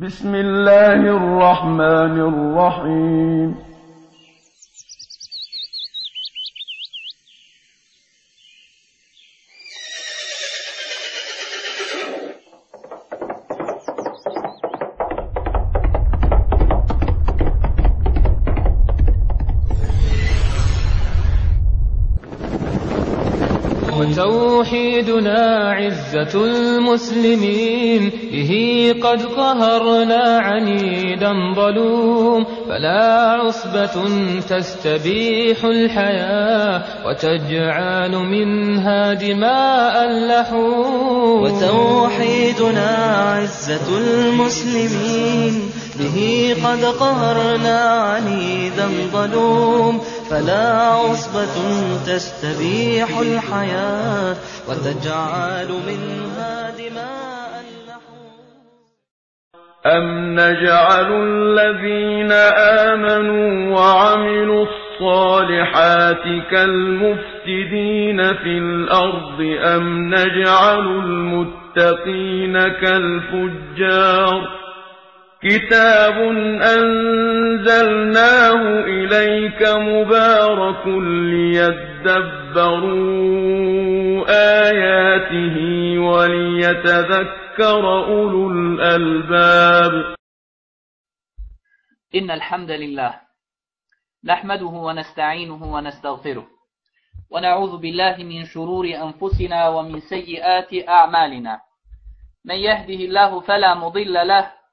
بسم الله الرحمن الرحيم. وتوحيدنا عزة المسلمين. به قد قهرنا عنيدا ظلوم. فلا عصبة تستبيح الحياة وتجعل منها دماء اللحوم وتوحيدنا عزة المسلمين. به قد قهرنا عنيدا ظلوم. فلا عصبة تستبيح الحياة وتجعل منها دماء أم نجعل الذين آمنوا وعملوا الصالحات كالمفسدين في الأرض أم نجعل المتقين كالفجار كتاب أنزلناه إليك مبارك ليدبروا آياته وليتذكر أولو الألباب إن الحمد لله نحمده ونستعينه ونستغفره ونعوذ بالله من شرور أنفسنا ومن سيئات أعمالنا من يهده الله فلا مضل له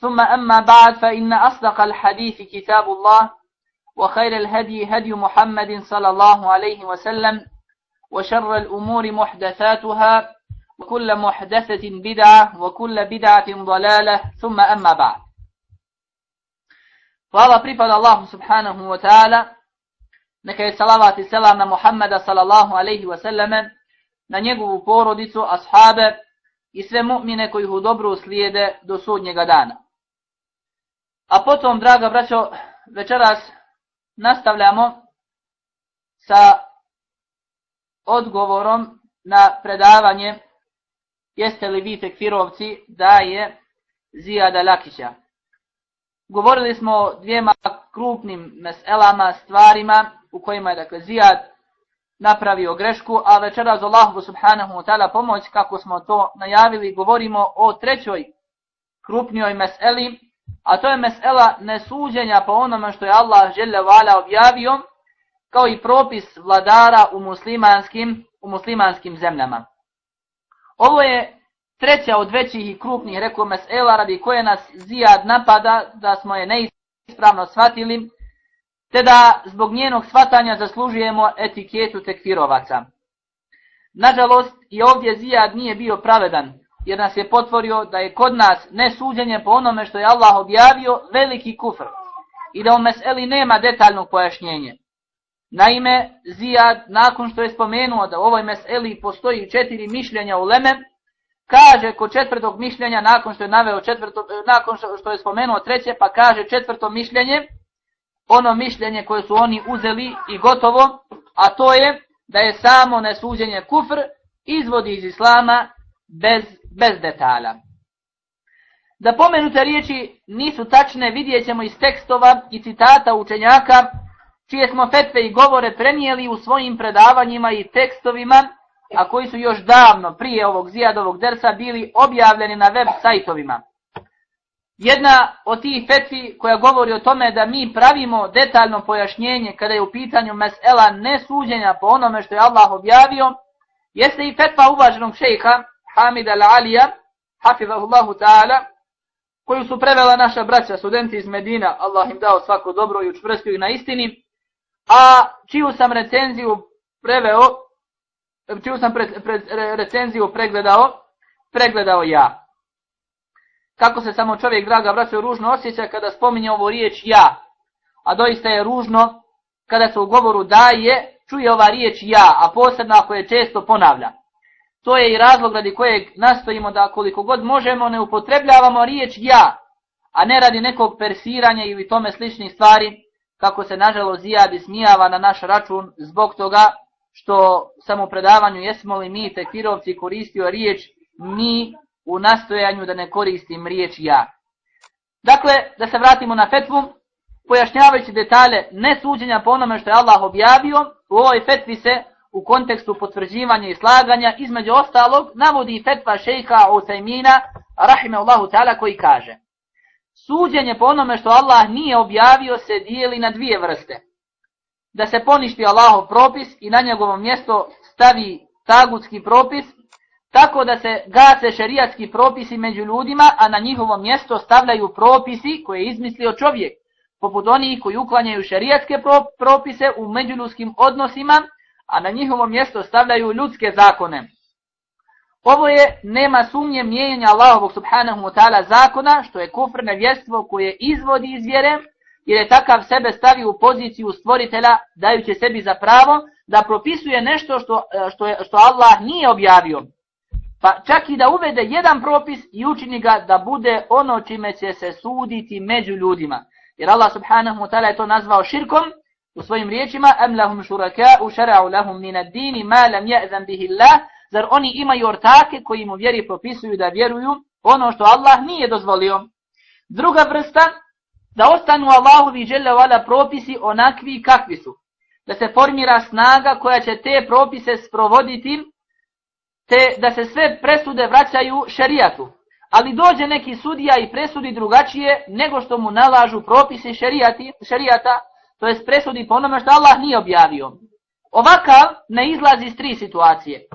ثم أما بعد فإن أصدق الحديث كتاب الله وخير الهدي هدي محمد صلى الله عليه وسلم وشر الأمور محدثاتها وكل محدثة بدعة وكل بدعة ضلالة ثم أما بعد. فهذا بريفال الله سبحانه وتعالى نكي صلوات السلام محمد صلى الله عليه وسلم ننجو فورو ديسو أصحابه إسم مؤمنة كيهو دبرو سليد دسود نيغدانه A potom, draga braćo, večeras nastavljamo sa odgovorom na predavanje jeste li vi tekfirovci da je Zijada Lakića. Govorili smo o dvijema krupnim meselama, stvarima u kojima je dakle Zijad napravio grešku, a večeras Allahu subhanahu wa ta'ala pomoć, kako smo to najavili, govorimo o trećoj krupnijoj meseli, a to je mesela nesuđenja po onome što je Allah žele vala objavio, kao i propis vladara u muslimanskim, u muslimanskim zemljama. Ovo je treća od većih i krupnih, rekao mesela, radi koje nas zijad napada, da smo je neispravno shvatili, te da zbog njenog shvatanja zaslužujemo etiketu tekfirovaca. Nažalost, i ovdje zijad nije bio pravedan, jer nas je potvorio da je kod nas nesuđenje po onome što je Allah objavio veliki kufr i da u meseli nema detaljnog pojašnjenja. Naime, Zijad, nakon što je spomenuo da u ovoj meseli postoji četiri mišljenja u Leme, kaže kod četvrtog mišljenja, nakon što je naveo četvrto, eh, nakon što je spomenuo treće, pa kaže četvrto mišljenje, ono mišljenje koje su oni uzeli i gotovo, a to je da je samo nesuđenje kufr izvodi iz Islama bez, bez detalja. Da pomenute riječi nisu tačne, vidjet ćemo iz tekstova i citata učenjaka, čije smo fetve i govore prenijeli u svojim predavanjima i tekstovima, a koji su još davno prije ovog zijadovog dersa bili objavljeni na web sajtovima. Jedna od tih fetvi koja govori o tome da mi pravimo detaljno pojašnjenje kada je u pitanju mesela nesuđenja po onome što je Allah objavio, jeste i fetva uvaženog šejha Hamida Al-Alija, hafizahullahu ta'ala, koju su prevela naša braća, studenti iz Medina, Allah im dao svako dobro i učvrstio ih na istini, a čiju sam recenziju preveo, čiju sam pre, pre, recenziju pregledao, pregledao ja. Kako se samo čovjek, draga braća, ružno osjeća kada spominje ovo riječ ja, a doista je ružno kada se u govoru daje, čuje ova riječ ja, a posebno ako je često ponavlja. To je i razlog radi kojeg nastojimo da koliko god možemo ne upotrebljavamo riječ ja, a ne radi nekog persiranja ili tome sličnih stvari, kako se nažalost zijad ismijava na naš račun zbog toga što samo predavanju jesmo li mi tekfirovci koristio riječ mi u nastojanju da ne koristim riječ ja. Dakle, da se vratimo na fetvu, pojašnjavajući detalje nesuđenja po onome što je Allah objavio, u ovoj fetvi se u kontekstu potvrđivanja i slaganja, između ostalog, navodi fetva šejha Usajmina, rahimeullahu ta'ala, koji kaže Suđenje po onome što Allah nije objavio se dijeli na dvije vrste. Da se poništi Allahov propis i na njegovo mjesto stavi tagutski propis, tako da se gase šerijatski propisi među ljudima, a na njihovo mjesto stavljaju propisi koje je izmislio čovjek, poput onih koji uklanjaju šerijatske propise u međuljudskim odnosima, a na njihovo mjesto stavljaju ljudske zakone. Ovo je, nema sumnje, mijenjanje Allahovog subhanahu wa ta'ala zakona, što je kufr nevjestvo koje izvodi iz vjere, jer je takav sebe stavio u poziciju stvoritelja, dajući sebi za pravo, da propisuje nešto što, e, što, je, što Allah nije objavio. Pa čak i da uvede jedan propis i učini ga da bude ono čime će se suditi među ljudima. Jer Allah subhanahu wa ta'ala je to nazvao širkom, u svojim riječima em lahum shuraka'u shara'u lahum min ad-din ma lam ya'zan bihi Allah. Zar oni imaju ortake koji mu vjeri propisuju da vjeruju ono što Allah nije dozvolio? Druga vrsta da ostanu Allahovi dželle vala propisi onakvi kakvi su. Da se formira snaga koja će te propise sprovoditi te da se sve presude vraćaju šerijatu. Ali dođe neki sudija i presudi drugačije nego što mu nalažu propisi šerijati, šerijata to jest presudi po onome što Allah nije objavio. Ovakav ne izlazi iz tri situacije.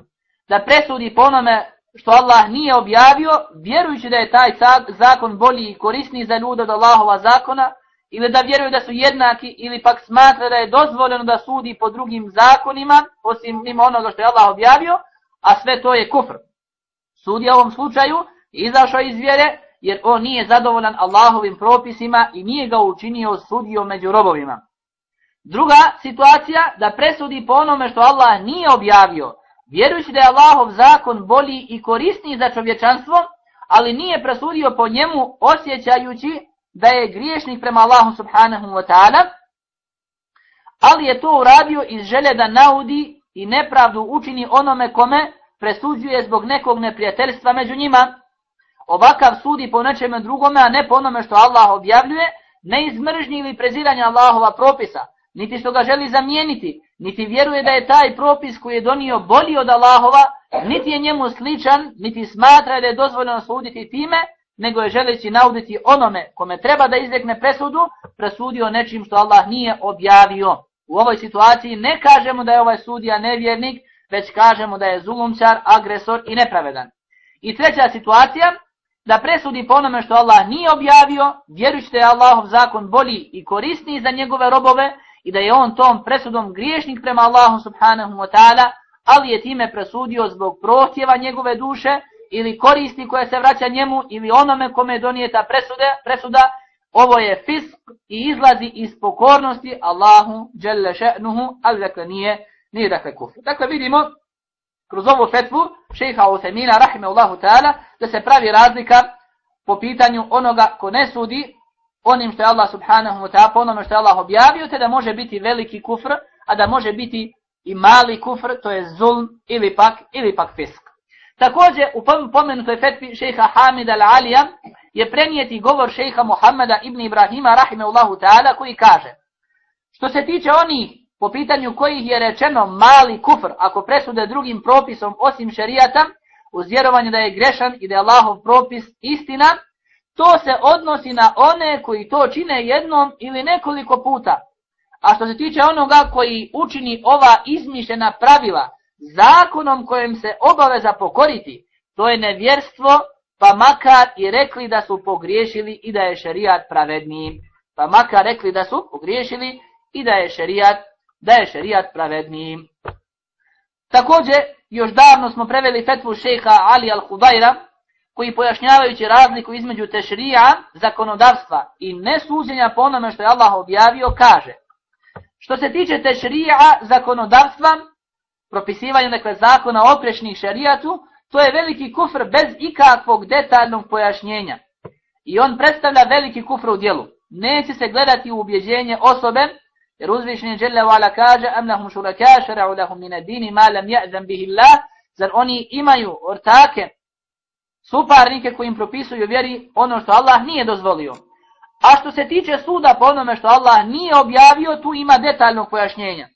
Da presudi po onome što Allah nije objavio, vjerujući da je taj zakon bolji i korisniji za ljude od Allahova zakona, ili da vjeruju da su jednaki, ili pak smatra da je dozvoljeno da sudi po drugim zakonima, osim mimo onoga što je Allah objavio, a sve to je kufr. Sudija u ovom slučaju izašao iz vjere, jer on nije zadovoljan Allahovim propisima i nije ga učinio sudijom među robovima. Druga situacija, da presudi po onome što Allah nije objavio, vjerujući da je Allahov zakon bolji i korisniji za čovječanstvo, ali nije presudio po njemu osjećajući da je griješnik prema Allahu subhanahu wa ta'ala, ali je to uradio iz želje da naudi i nepravdu učini onome kome presuđuje zbog nekog neprijateljstva među njima. Ovakav sudi po nečemu drugome, a ne po onome što Allah objavljuje, ne iz mržnji ili preziranja Allahova propisa, niti što ga želi zamijeniti, niti vjeruje da je taj propis koji je donio bolji od Allahova, niti je njemu sličan, niti smatra da je dozvoljeno suditi time, nego je želeći nauditi onome kome treba da izrekne presudu, presudio nečim što Allah nije objavio. U ovoj situaciji ne kažemo da je ovaj sudija nevjernik, već kažemo da je zulumčar, agresor i nepravedan. I treća situacija, da presudi po onome što Allah nije objavio, vjerujući da je Allahov zakon bolji i korisniji za njegove robove, i da je on tom presudom griješnik prema Allahu subhanahu wa ta'ala, ali je time presudio zbog prohtjeva njegove duše ili koristi koje se vraća njemu ili onome kome je donijeta presude, presuda, ovo je fisk i izlazi iz pokornosti Allahu dželle še'nuhu, ali dakle nije, nije dakle kufr. Dakle vidimo kroz ovu fetvu šeha Usemina Allahu ta'ala da se pravi razlika po pitanju onoga ko ne sudi onim što je Allah subhanahu wa ta'ala, onome što je Allah objavio, te da može biti veliki kufr, a da može biti i mali kufr, to je zulm ili pak, ili pak fisk. Također, u pomenutoj fetvi šeha Hamida al-Alija je prenijeti govor šeha Muhammada ibn Ibrahima rahimahullahu ta'ala koji kaže Što se tiče onih po pitanju kojih je rečeno mali kufr ako presude drugim propisom osim šerijata uz vjerovanje da je grešan i da je Allahov propis istina, to se odnosi na one koji to čine jednom ili nekoliko puta. A što se tiče onoga koji učini ova izmišljena pravila zakonom kojem se obaveza pokoriti, to je nevjerstvo, pa makar i rekli da su pogriješili i da je šerijat pravedniji. Pa makar rekli da su pogriješili i da je šerijat, da je šerijat pravedniji. Također, još davno smo preveli fetvu šeha Ali al-Hudajra, koji pojašnjavajući razliku između tešrija, zakonodavstva i nesuđenja po onome što je Allah objavio, kaže Što se tiče tešrija, zakonodavstva, propisivanja nekve dakle zakona oprešnih šerijatu, to je veliki kufr bez ikakvog detaljnog pojašnjenja. I on predstavlja veliki kufr u dijelu. Neće se gledati u ubjeđenje osobe, jer uzvišenje Jelle Vala kaže Am lahum šuraka šara'u lahum mine dini ma lam ja'zam bihi Allah, zar oni imaju ortake, suparnike koji im propisuju vjeri ono što Allah nije dozvolio. A što se tiče suda po onome što Allah nije objavio, tu ima detaljnog pojašnjenja.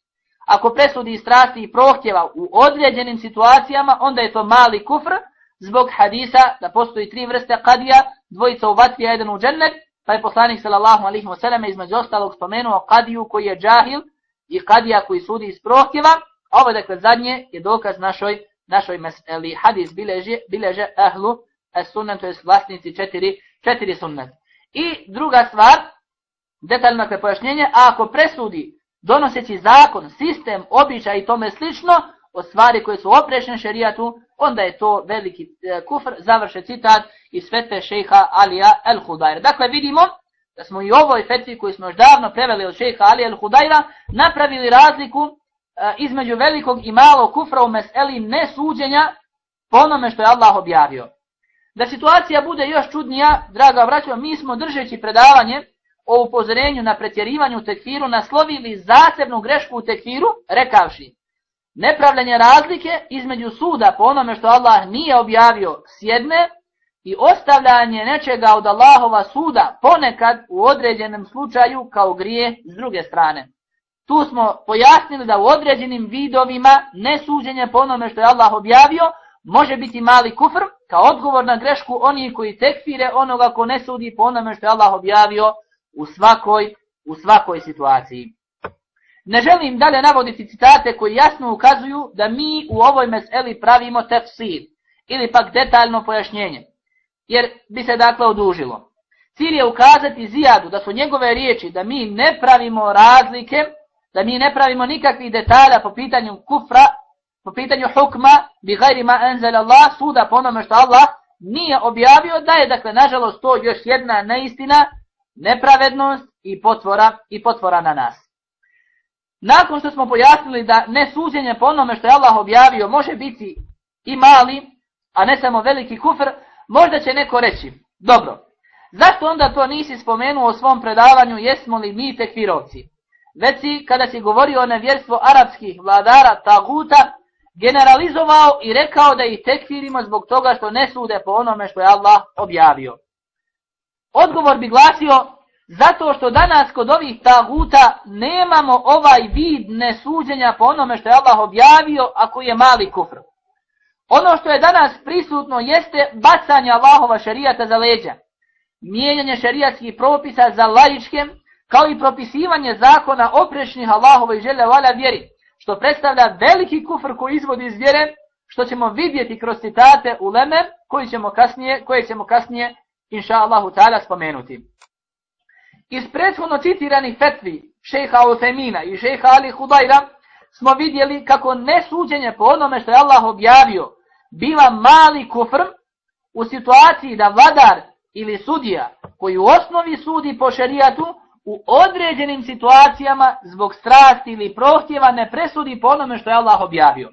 Ako presudi strasti i prohtjeva u određenim situacijama, onda je to mali kufr, zbog hadisa da postoji tri vrste kadija, dvojica u vatri, a jedan u džennet, pa je poslanik sallallahu alaihi wasallam između ostalog spomenuo kadiju koji je džahil i kadija koji sudi iz prohtjeva, a ovo dakle zadnje je dokaz našoj, našoj meseli. Hadis bileže, bileže ahlu es sunnet, to je vlasnici četiri, četiri sunnet. I druga stvar, detaljno dakle pojašnjenje, a ako presudi donoseći zakon, sistem, običaj i tome slično, od stvari koje su oprešne šerijatu, onda je to veliki e, kufr, završe citat iz fetve šeha Alija el Hudajra. Dakle, vidimo da smo i ovoj fetvi koju smo još davno preveli od šeha Alija el Hudajra, napravili razliku e, između velikog i malog kufra u meseli nesuđenja po onome što je Allah objavio. Da situacija bude još čudnija, draga braćo, mi smo držeći predavanje o upozorenju na pretjerivanju u tekfiru naslovili zasebnu grešku u tekfiru, rekavši nepravljanje razlike između suda po onome što Allah nije objavio s jedne i ostavljanje nečega od Allahova suda ponekad u određenom slučaju kao grije s druge strane. Tu smo pojasnili da u određenim vidovima nesuđenje po onome što je Allah objavio može biti mali kufr kao odgovor na grešku oni koji tekfire onoga ko ne sudi po onome što je Allah objavio u svakoj, u svakoj situaciji. Ne želim dalje navoditi citate koji jasno ukazuju da mi u ovoj meseli pravimo tefsir ili pak detaljno pojašnjenje, jer bi se dakle odužilo. Cilj je ukazati Zijadu da su njegove riječi da mi ne pravimo razlike, da mi ne pravimo nikakvih detalja po pitanju kufra, po pitanju hukma, bi gajri ma enzel Allah, suda po onome što Allah nije objavio, da je dakle nažalost to još jedna neistina nepravednost i potvora i potvora na nas. Nakon što smo pojasnili da nesuđenje po onome što je Allah objavio može biti i mali, a ne samo veliki kufr, možda će neko reći, dobro, zašto onda to nisi spomenuo u svom predavanju, jesmo li mi tekfirovci? Već si, kada si govorio o nevjerstvu arapskih vladara Taguta, generalizovao i rekao da ih tekfirimo zbog toga što ne sude po onome što je Allah objavio. Odgovor bi glasio, zato što danas kod ovih taguta nemamo ovaj vid nesuđenja po onome što je Allah objavio, ako je mali kufr. Ono što je danas prisutno jeste bacanje Allahova šarijata za leđa, mijenjanje šarijatskih propisa za lajičke, kao i propisivanje zakona oprešnih Allahova i žele vala vjeri, što predstavlja veliki kufr koji izvodi iz vjere, što ćemo vidjeti kroz citate u Leme, koji ćemo kasnije, koje ćemo kasnije inša Allahu ta'ala spomenuti. Iz prethodno citiranih fetvi šeha Uthemina i šeha Ali Hudajra smo vidjeli kako nesuđenje po onome što je Allah objavio biva mali kufr u situaciji da vladar ili sudija koji u osnovi sudi po šerijatu u određenim situacijama zbog strasti ili prohtjeva ne presudi po onome što je Allah objavio.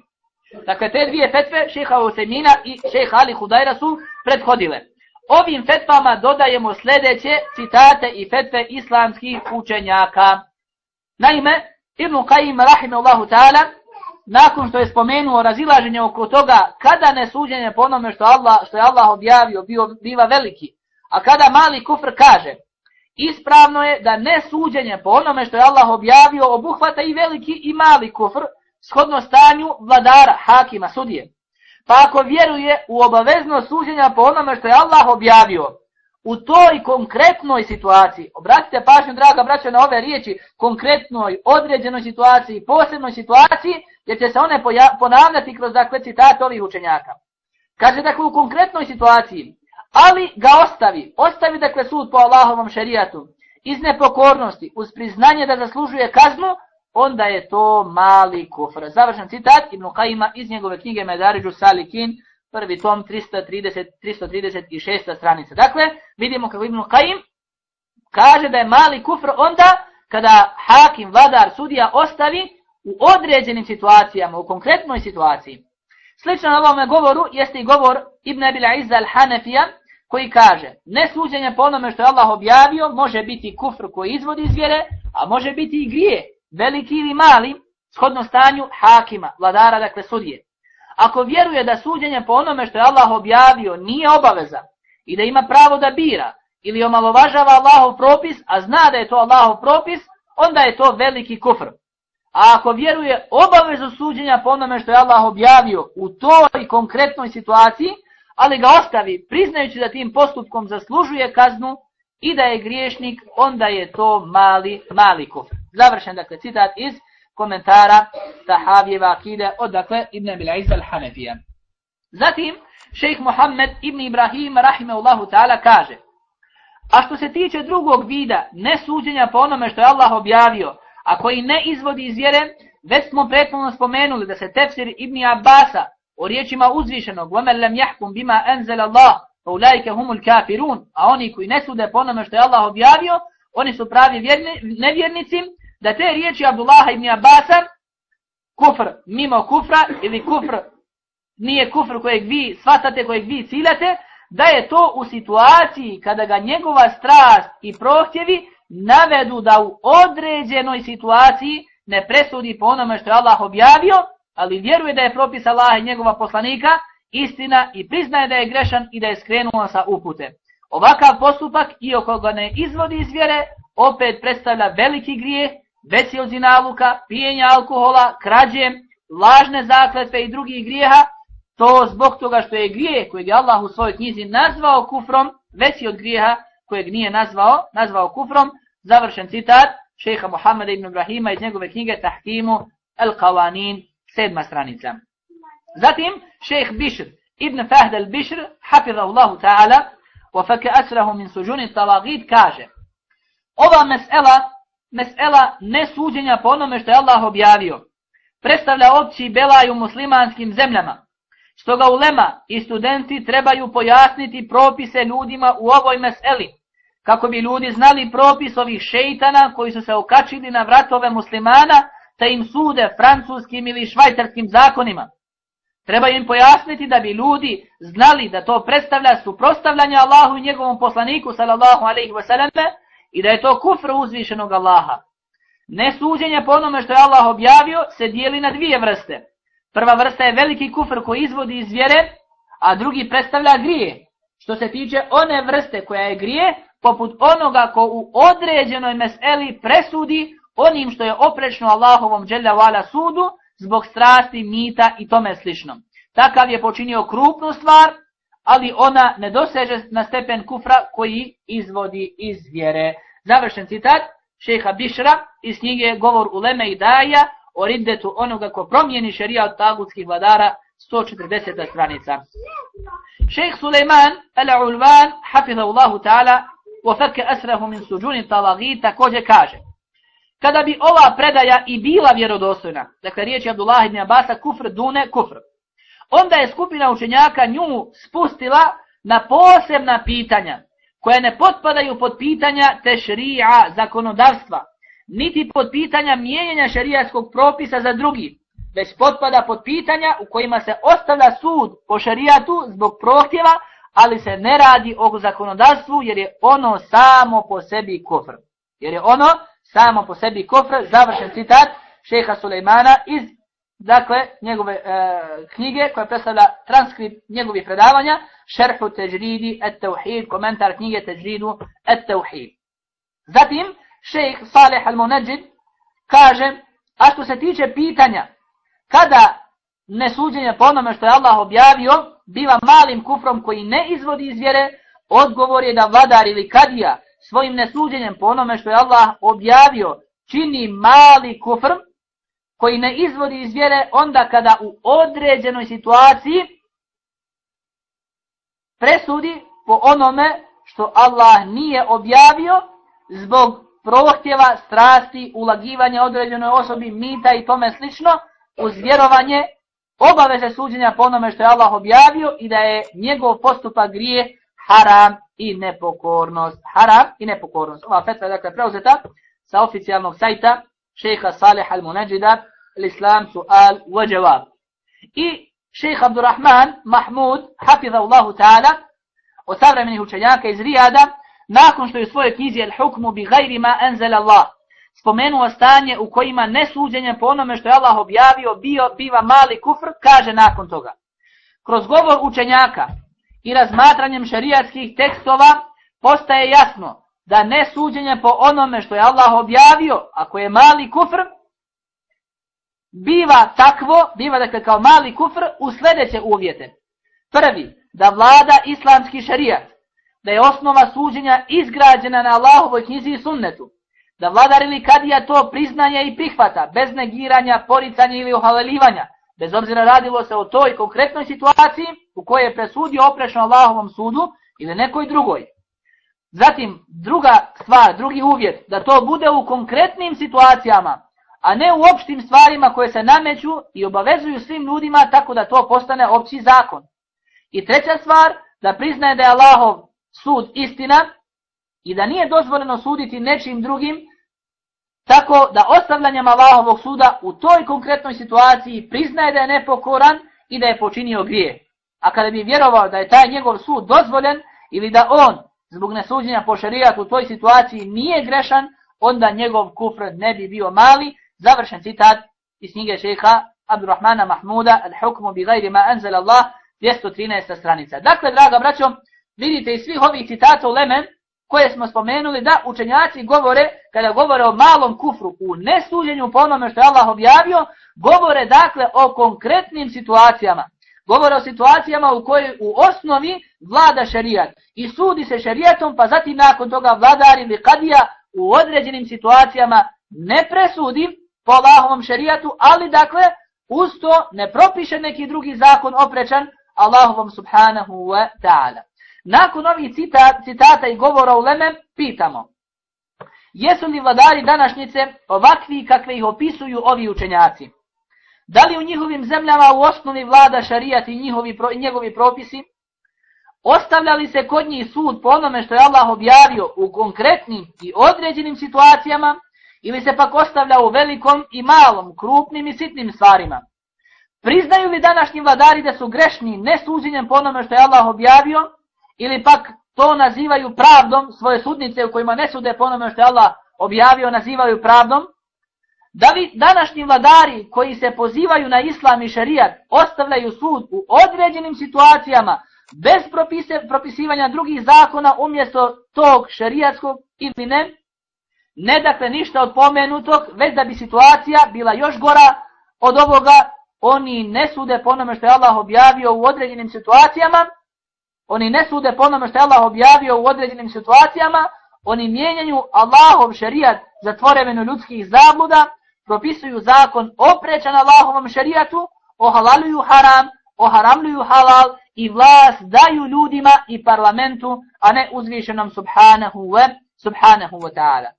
Dakle, te dvije fetve, šeha Osemina i šeha Ali Hudajra su prethodile. Ovim fetvama dodajemo sljedeće citate i fetve islamskih učenjaka. Naime, Ibn Qayyim rahimahullahu ta'ala, nakon što je spomenuo razilaženje oko toga kada ne suđenje po onome što, Allah, što je Allah objavio bio, biva veliki, a kada mali kufr kaže, ispravno je da ne suđenje po onome što je Allah objavio obuhvata i veliki i mali kufr, shodno stanju vladara, hakima, sudije. Pa ako vjeruje u obavezno suđenja po onome što je Allah objavio, u toj konkretnoj situaciji. Obratite pažnju, draga braća, na ove riječi, konkretnoj, određenoj situaciji, posebnoj situaciji, jer će se one ponavljati kroz dakle citat ovih učenjaka. Kaže dakle u konkretnoj situaciji, ali ga ostavi, ostavi dakle sud po Allahovom šerijatu, iz nepokornosti, uz priznanje da zaslužuje kaznu, onda je to mali kufr. Završen citat Ibn Qajima iz njegove knjige Medariđu Salikin, prvi tom 330, 336. stranica. Dakle, vidimo kako Ibn Qajim kaže da je mali kufr onda kada hakim, vladar, sudija ostavi u određenim situacijama, u konkretnoj situaciji. Slično na ovome govoru jeste i govor Ibn Abil Izza al-Hanafija koji kaže nesuđenje po onome što je Allah objavio može biti kufr koji izvodi iz vjere, a može biti i grije, veliki ili mali, shodno stanju hakima, vladara, dakle sudije. Ako vjeruje da suđenje po onome što je Allah objavio nije obaveza i da ima pravo da bira ili omalovažava Allahov propis, a zna da je to Allahov propis, onda je to veliki kufr. A ako vjeruje obavezu suđenja po onome što je Allah objavio u toj konkretnoj situaciji, ali ga ostavi priznajući da tim postupkom zaslužuje kaznu i da je griješnik, onda je to mali, mali kufr. Završen dakle citat iz komentara Tahavijeva akide od dakle Ibn Abil Izz al-Hanefija. Zatim, šejh Muhammed ibn Ibrahim rahimahullahu ta'ala kaže A što se tiče drugog vida, ne suđenja po onome što je Allah objavio, a koji ne izvodi iz vjere, već smo prethodno spomenuli da se tefsir Ibn Abbasa o riječima uzvišenog وَمَنْ لَمْ يَحْكُمْ بِمَا أَنْزَلَ اللَّهُ فَأُولَٰئِكَ هُمُ الْكَافِرُونَ A oni koji ne sude po onome što je Allah objavio, oni su pravi vjerni, nevjernici, da te riječi Abdullah ibn Abbasa, kufr mimo kufra ili kufr nije kufr kojeg vi svatate, kojeg vi ciljate, da je to u situaciji kada ga njegova strast i prohtjevi navedu da u određenoj situaciji ne presudi po onome što je Allah objavio, ali vjeruje da je propis Allaha i njegova poslanika istina i priznaje da je grešan i da je skrenuo sa upute. Ovakav postupak, i oko ga ne izvodi iz vjere, opet predstavlja veliki grijeh, veći od zinaluka, pijenja alkohola, krađe, lažne zakletve i drugih grijeha, to zbog toga što je grijeh kojeg je Allah u svojoj knjizi nazvao kufrom, veći od grijeha kojeg nije nazvao, nazvao kufrom, završen citat šeha Muhammeda ibn Ibrahima iz njegove knjige Tahkimu al-Qawanin, sedma stranica. Zatim, šejh Bishr ibn Fahd al-Bishr, hafidha Allahu ta'ala, wa faka asrahu min suđuni talagid, kaže, ova mesela, mesela nesuđenja po onome što je Allah objavio, predstavlja opći belaj u muslimanskim zemljama. Stoga ulema i studenti trebaju pojasniti propise ljudima u ovoj meseli, kako bi ljudi znali propis ovih šeitana koji su se okačili na vratove muslimana, te im sude francuskim ili švajcarskim zakonima. Treba im pojasniti da bi ljudi znali da to predstavlja suprostavljanje Allahu i njegovom poslaniku, sallallahu alaihi wasallam, i da je to kufr uzvišenog Allaha. Nesuđenje po onome što je Allah objavio se dijeli na dvije vrste. Prva vrsta je veliki kufr koji izvodi iz vjere, a drugi predstavlja grije. Što se tiče one vrste koja je grije, poput onoga ko u određenoj meseli presudi onim što je oprečno Allahovom dželjavala sudu zbog strasti, mita i tome slično. Takav je počinio krupnu stvar, ali ona ne doseže na stepen kufra koji izvodi iz vjere. Završen citat šeha Bišra iz knjige Govor u Leme i Daja o riddetu onoga ko promijeni šerija od tagutskih vladara 140. stranica. Šejh Suleiman al-Ulvan, hafidhahullahu ta'ala, وفك أسره من سجون الطلاغي također kaže kada bi ova predaja i bila vjerodostojna dakle riječ je Abdullah ibn Abasa kufr dune kufr onda je skupina učenjaka nju spustila na posebna pitanja koje ne potpadaju pod pitanja tešrija zakonodavstva niti pod pitanja mijenjanja šarijaskog propisa za drugi već potpada pod pitanja u kojima se ostavlja sud po šarijatu zbog prohtjeva ali se ne radi o zakonodavstvu jer je ono samo po sebi kofr. Jer je ono samo po sebi kofr, završen citat šeha Sulejmana iz dakle, njegove e, knjige koja predstavlja transkript njegovih predavanja, šerhu teđridi et tauhid, komentar knjige teđridu et tauhid. Zatim, šejh Salih al-Munajid kaže, a što se tiče pitanja, kada nesuđenje po onome što je Allah objavio, biva malim kufrom koji ne izvodi iz vjere, odgovor je da vladar ili kadija svojim nesuđenjem po onome što je Allah objavio čini mali kufr koji ne izvodi iz vjere onda kada u određenoj situaciji presudi po onome što Allah nije objavio zbog prohtjeva, strasti, ulagivanja određenoj osobi, mita i tome slično, uz vjerovanje obaveze suđenja po onome što je Allah objavio i da je njegov postupak grije haram i nepokornost. Haram i nepokornost. Ova fetva je dakle preuzeta sa oficijalnog sajta šeha Salih al-Munajida, l'Islam su'al wa jawab. I šeha Abdurrahman Mahmud, hafidha Allahu ta'ala, od savremenih učenjaka iz Rijada, nakon što je u svojoj knjizi Al-Hukmu bi gajrima enzel Allah, spomenuo stanje u kojima nesuđenje po onome što je Allah objavio bio biva mali kufr, kaže nakon toga. Kroz govor učenjaka i razmatranjem šerijatskih tekstova postaje jasno da ne suđenje po onome što je Allah objavio, ako je mali kufr, biva takvo, biva dakle kao mali kufr u sljedeće uvjete. Prvi, da vlada islamski šerijat, da je osnova suđenja izgrađena na Allahovoj knjizi i sunnetu, da vladar ili kadija to priznanje i prihvata, bez negiranja, poricanja ili uhalelivanja, bez obzira radilo se o toj konkretnoj situaciji u kojoj je presudio oprešno Allahovom sudu ili nekoj drugoj. Zatim, druga stvar, drugi uvjet, da to bude u konkretnim situacijama, a ne u opštim stvarima koje se nameću i obavezuju svim ljudima tako da to postane opći zakon. I treća stvar, da priznaje da je Allahov sud istina i da nije dozvoljeno suditi nečim drugim, tako da ostavljanjem Allahovog suda u toj konkretnoj situaciji priznaje da je nepokoran i da je počinio grije. A kada bi vjerovao da je taj njegov sud dozvoljen ili da on zbog nesuđenja po šarijatu u toj situaciji nije grešan, onda njegov kufr ne bi bio mali. Završen citat iz knjige šeha Abdurrahmana Mahmuda, Al-Hukmu bi gajri ma anzal Allah, 213. stranica. Dakle, draga braćo, vidite iz svih ovih citata u Lemen, koje smo spomenuli, da učenjaci govore, kada govore o malom kufru, u nesuđenju po onome što je Allah objavio, govore dakle o konkretnim situacijama. Govore o situacijama u kojoj u osnovi vlada šerijat I sudi se šerijatom, pa zatim nakon toga vladar ili kadija u određenim situacijama ne presudi po Allahovom šerijatu, ali dakle, uz to ne propiše neki drugi zakon oprečan Allahovom subhanahu wa ta'ala. Nakon ovih cita, citata i govora u Leme, pitamo, jesu li vladari današnjice ovakvi kakve ih opisuju ovi učenjaci? Da li u njihovim zemljama u osnovi vlada šarijat i njihovi, njegovi propisi? Ostavljali se kod njih sud po onome što je Allah objavio u konkretnim i određenim situacijama ili se pak ostavlja u velikom i malom, krupnim i sitnim stvarima? Priznaju li današnji vladari da su grešni nesuđenjem po onome što je Allah objavio ili pak to nazivaju pravdom svoje sudnice u kojima ne sude po onome što je Allah objavio nazivaju pravdom? Da li današnji vladari koji se pozivaju na islam i šarijat ostavljaju sud u određenim situacijama bez propise, propisivanja drugih zakona umjesto tog šarijatskog ili ne? Ne dakle ništa od pomenutog, već da bi situacija bila još gora od ovoga, oni ne sude po onome što je Allah objavio u određenim situacijama, oni ne sude po onome što je Allah objavio u određenim situacijama, oni mijenjaju Allahov šerijat za tvorevenu ljudskih zabluda, propisuju zakon oprećan Allahovom šerijatu, ohalaluju haram, oharamluju halal i vlast daju ljudima i parlamentu, a ne uzvišenom subhanahu wa, subhanahu wa ta'ala.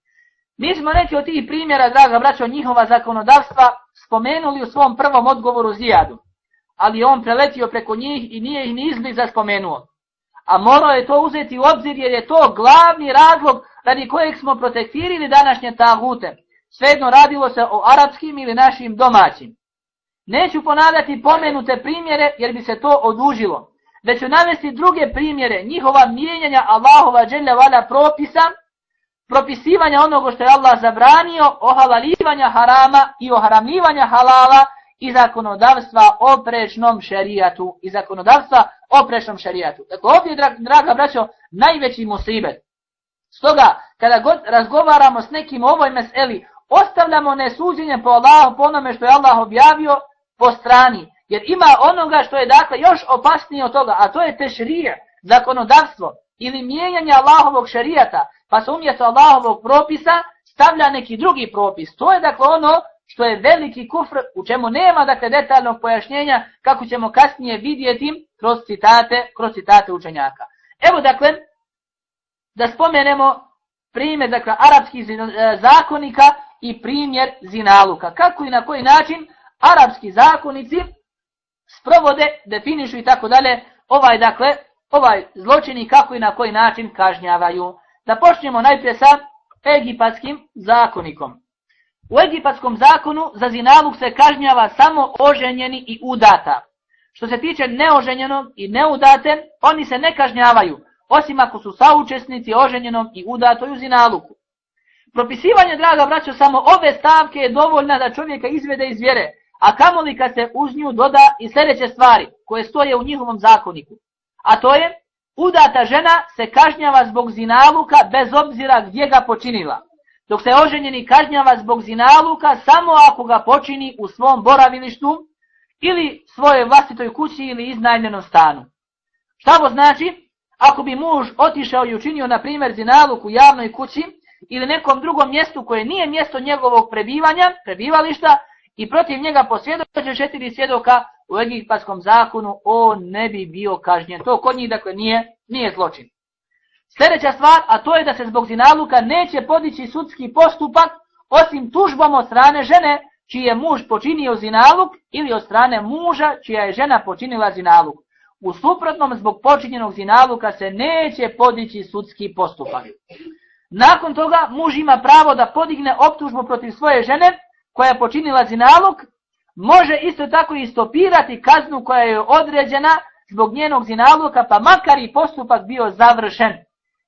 Mi smo neki od tih primjera, draga braćo, njihova zakonodavstva spomenuli u svom prvom odgovoru Zijadu, ali on preletio preko njih i nije ih ni izbliza spomenuo. A morao je to uzeti u obzir jer je to glavni razlog radi kojeg smo protektirili današnje tagute. Svejedno radilo se o arapskim ili našim domaćim. Neću ponavljati pomenute primjere jer bi se to odužilo. Već ću navesti druge primjere njihova mijenjanja Allahova dželja vala propisa, propisivanja onoga što je Allah zabranio, ohalalivanja harama i oharamljivanja halala i zakonodavstva oprečnom šerijatu. I zakonodavstva oprečnom šerijatu. Dakle, ovdje, draga braćo, najveći musibet. Stoga, kada god razgovaramo s nekim o ovoj meseli, ostavljamo nesuđenje po Allahu, po onome što je Allah objavio po strani. Jer ima onoga što je dakle još opasnije od toga, a to je tešrije, zakonodavstvo. ili mijenjanje Allahovog šerijata, pa se umjesto Allahovog propisa stavlja neki drugi propis. To je dakle ono što je veliki kufr, u čemu nema dakle detaljnog pojašnjenja, kako ćemo kasnije vidjeti kroz citate, kroz citate učenjaka. Evo dakle, da spomenemo primjer dakle, arapskih e, zakonika i primjer zinaluka. Kako i na koji način arapski zakonici sprovode, definišu i tako dalje ovaj dakle, ovaj zločini kako i na koji način kažnjavaju. Da počnemo najprije sa egipatskim zakonikom. U egipatskom zakonu za zinaluk se kažnjava samo oženjeni i udata. Što se tiče neoženjenog i neudate, oni se ne kažnjavaju, osim ako su saučesnici oženjenom i udatoj u zinaluku. Propisivanje, draga braćo, samo ove stavke je dovoljna da čovjeka izvede iz vjere, a kamoli kad se uz nju doda i sljedeće stvari koje stoje u njihovom zakoniku. A to je, udata žena se kažnjava zbog zinaluka bez obzira gdje ga počinila, dok se oženjeni kažnjava zbog zinaluka samo ako ga počini u svom boravilištu ili svoje vlastitoj kući ili iznajmljenom stanu. Šta to znači? Ako bi muž otišao i učinio, na primjer, zinaluk u javnoj kući ili nekom drugom mjestu koje nije mjesto njegovog prebivanja, prebivališta, i protiv njega posvjedoče četiri svjedoka u egipatskom zakonu, on ne bi bio kažnjen. To kod njih, dakle, nije, nije zločin. Sljedeća stvar, a to je da se zbog zinaluka neće podići sudski postupak, osim tužbom od strane žene, čiji je muž počinio zinaluk, ili od strane muža, čija je žena počinila zinaluk. U suprotnom, zbog počinjenog zinaluka se neće podići sudski postupak. Nakon toga, muž ima pravo da podigne optužbu protiv svoje žene, koja je počinila zinaluk, može isto tako i stopirati kaznu koja je određena zbog njenog zinaluka, pa makar i postupak bio završen.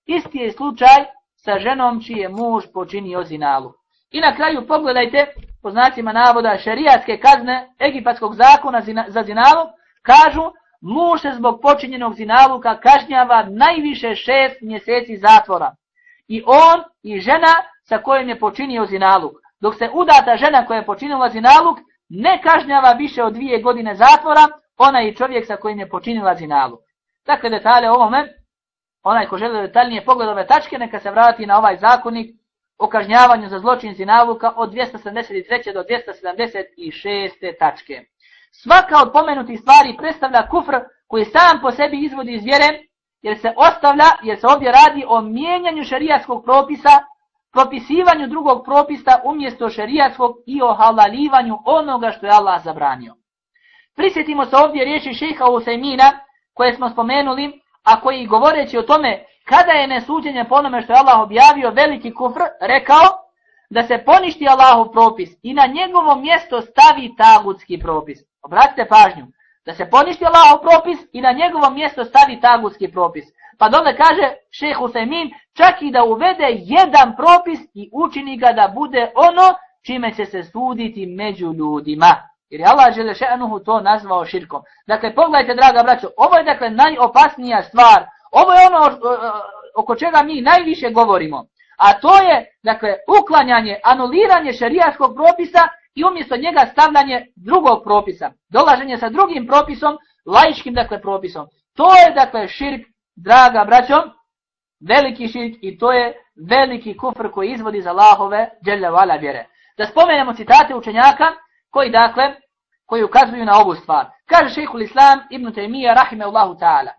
Isti je slučaj sa ženom čiji je muž počinio zinaluk. I na kraju pogledajte, po znacima navoda, šerijatske kazne egipatskog zakona za zinalu, kažu, muž se zbog počinjenog zinaluka kažnjava najviše šest mjeseci zatvora. I on i žena sa kojim je počinio zinaluk dok se udata žena koja je počinila zinaluk ne kažnjava više od dvije godine zatvora, ona i čovjek sa kojim je počinila zinaluk. Dakle, detalje o ovome, onaj ko žele detaljnije pogled ove tačke, neka se vrati na ovaj zakonik o kažnjavanju za zločin navuka od 273. do 276. tačke. Svaka od pomenutih stvari predstavlja kufr koji sam po sebi izvodi iz vjere, jer se ostavlja, jer se ovdje radi o mijenjanju šarijatskog propisa propisivanju drugog propisa umjesto šerijatskog i o halalivanju onoga što je Allah zabranio. Prisjetimo se ovdje riječi šeha Usajmina koje smo spomenuli, a koji govoreći o tome kada je nesuđenje po onome što je Allah objavio veliki kufr, rekao da se poništi Allahov propis i na njegovo mjesto stavi tagutski propis. Obratite pažnju, da se poništi Allahov propis i na njegovo mjesto stavi tagutski propis. Pa dole kaže šeh Usajmin, čak i da uvede jedan propis i učini ga da bude ono čime će se suditi među ljudima. Jer je Allah Želešenuhu to nazvao širkom. Dakle, pogledajte, draga braćo, ovo je dakle najopasnija stvar. Ovo je ono oko čega mi najviše govorimo. A to je, dakle, uklanjanje, anuliranje šarijaškog propisa i umjesto njega stavljanje drugog propisa. Dolaženje sa drugim propisom, laičkim, dakle, propisom. To je, dakle, širk, draga braćo, veliki širk i to je veliki kufr koji izvodi za Allahove dželjavala vjere. Da spomenemo citate učenjaka koji dakle, koji ukazuju na ovu stvar. Kaže šehhul Islam ibn Taymiyyah rahimahullahu ta'ala.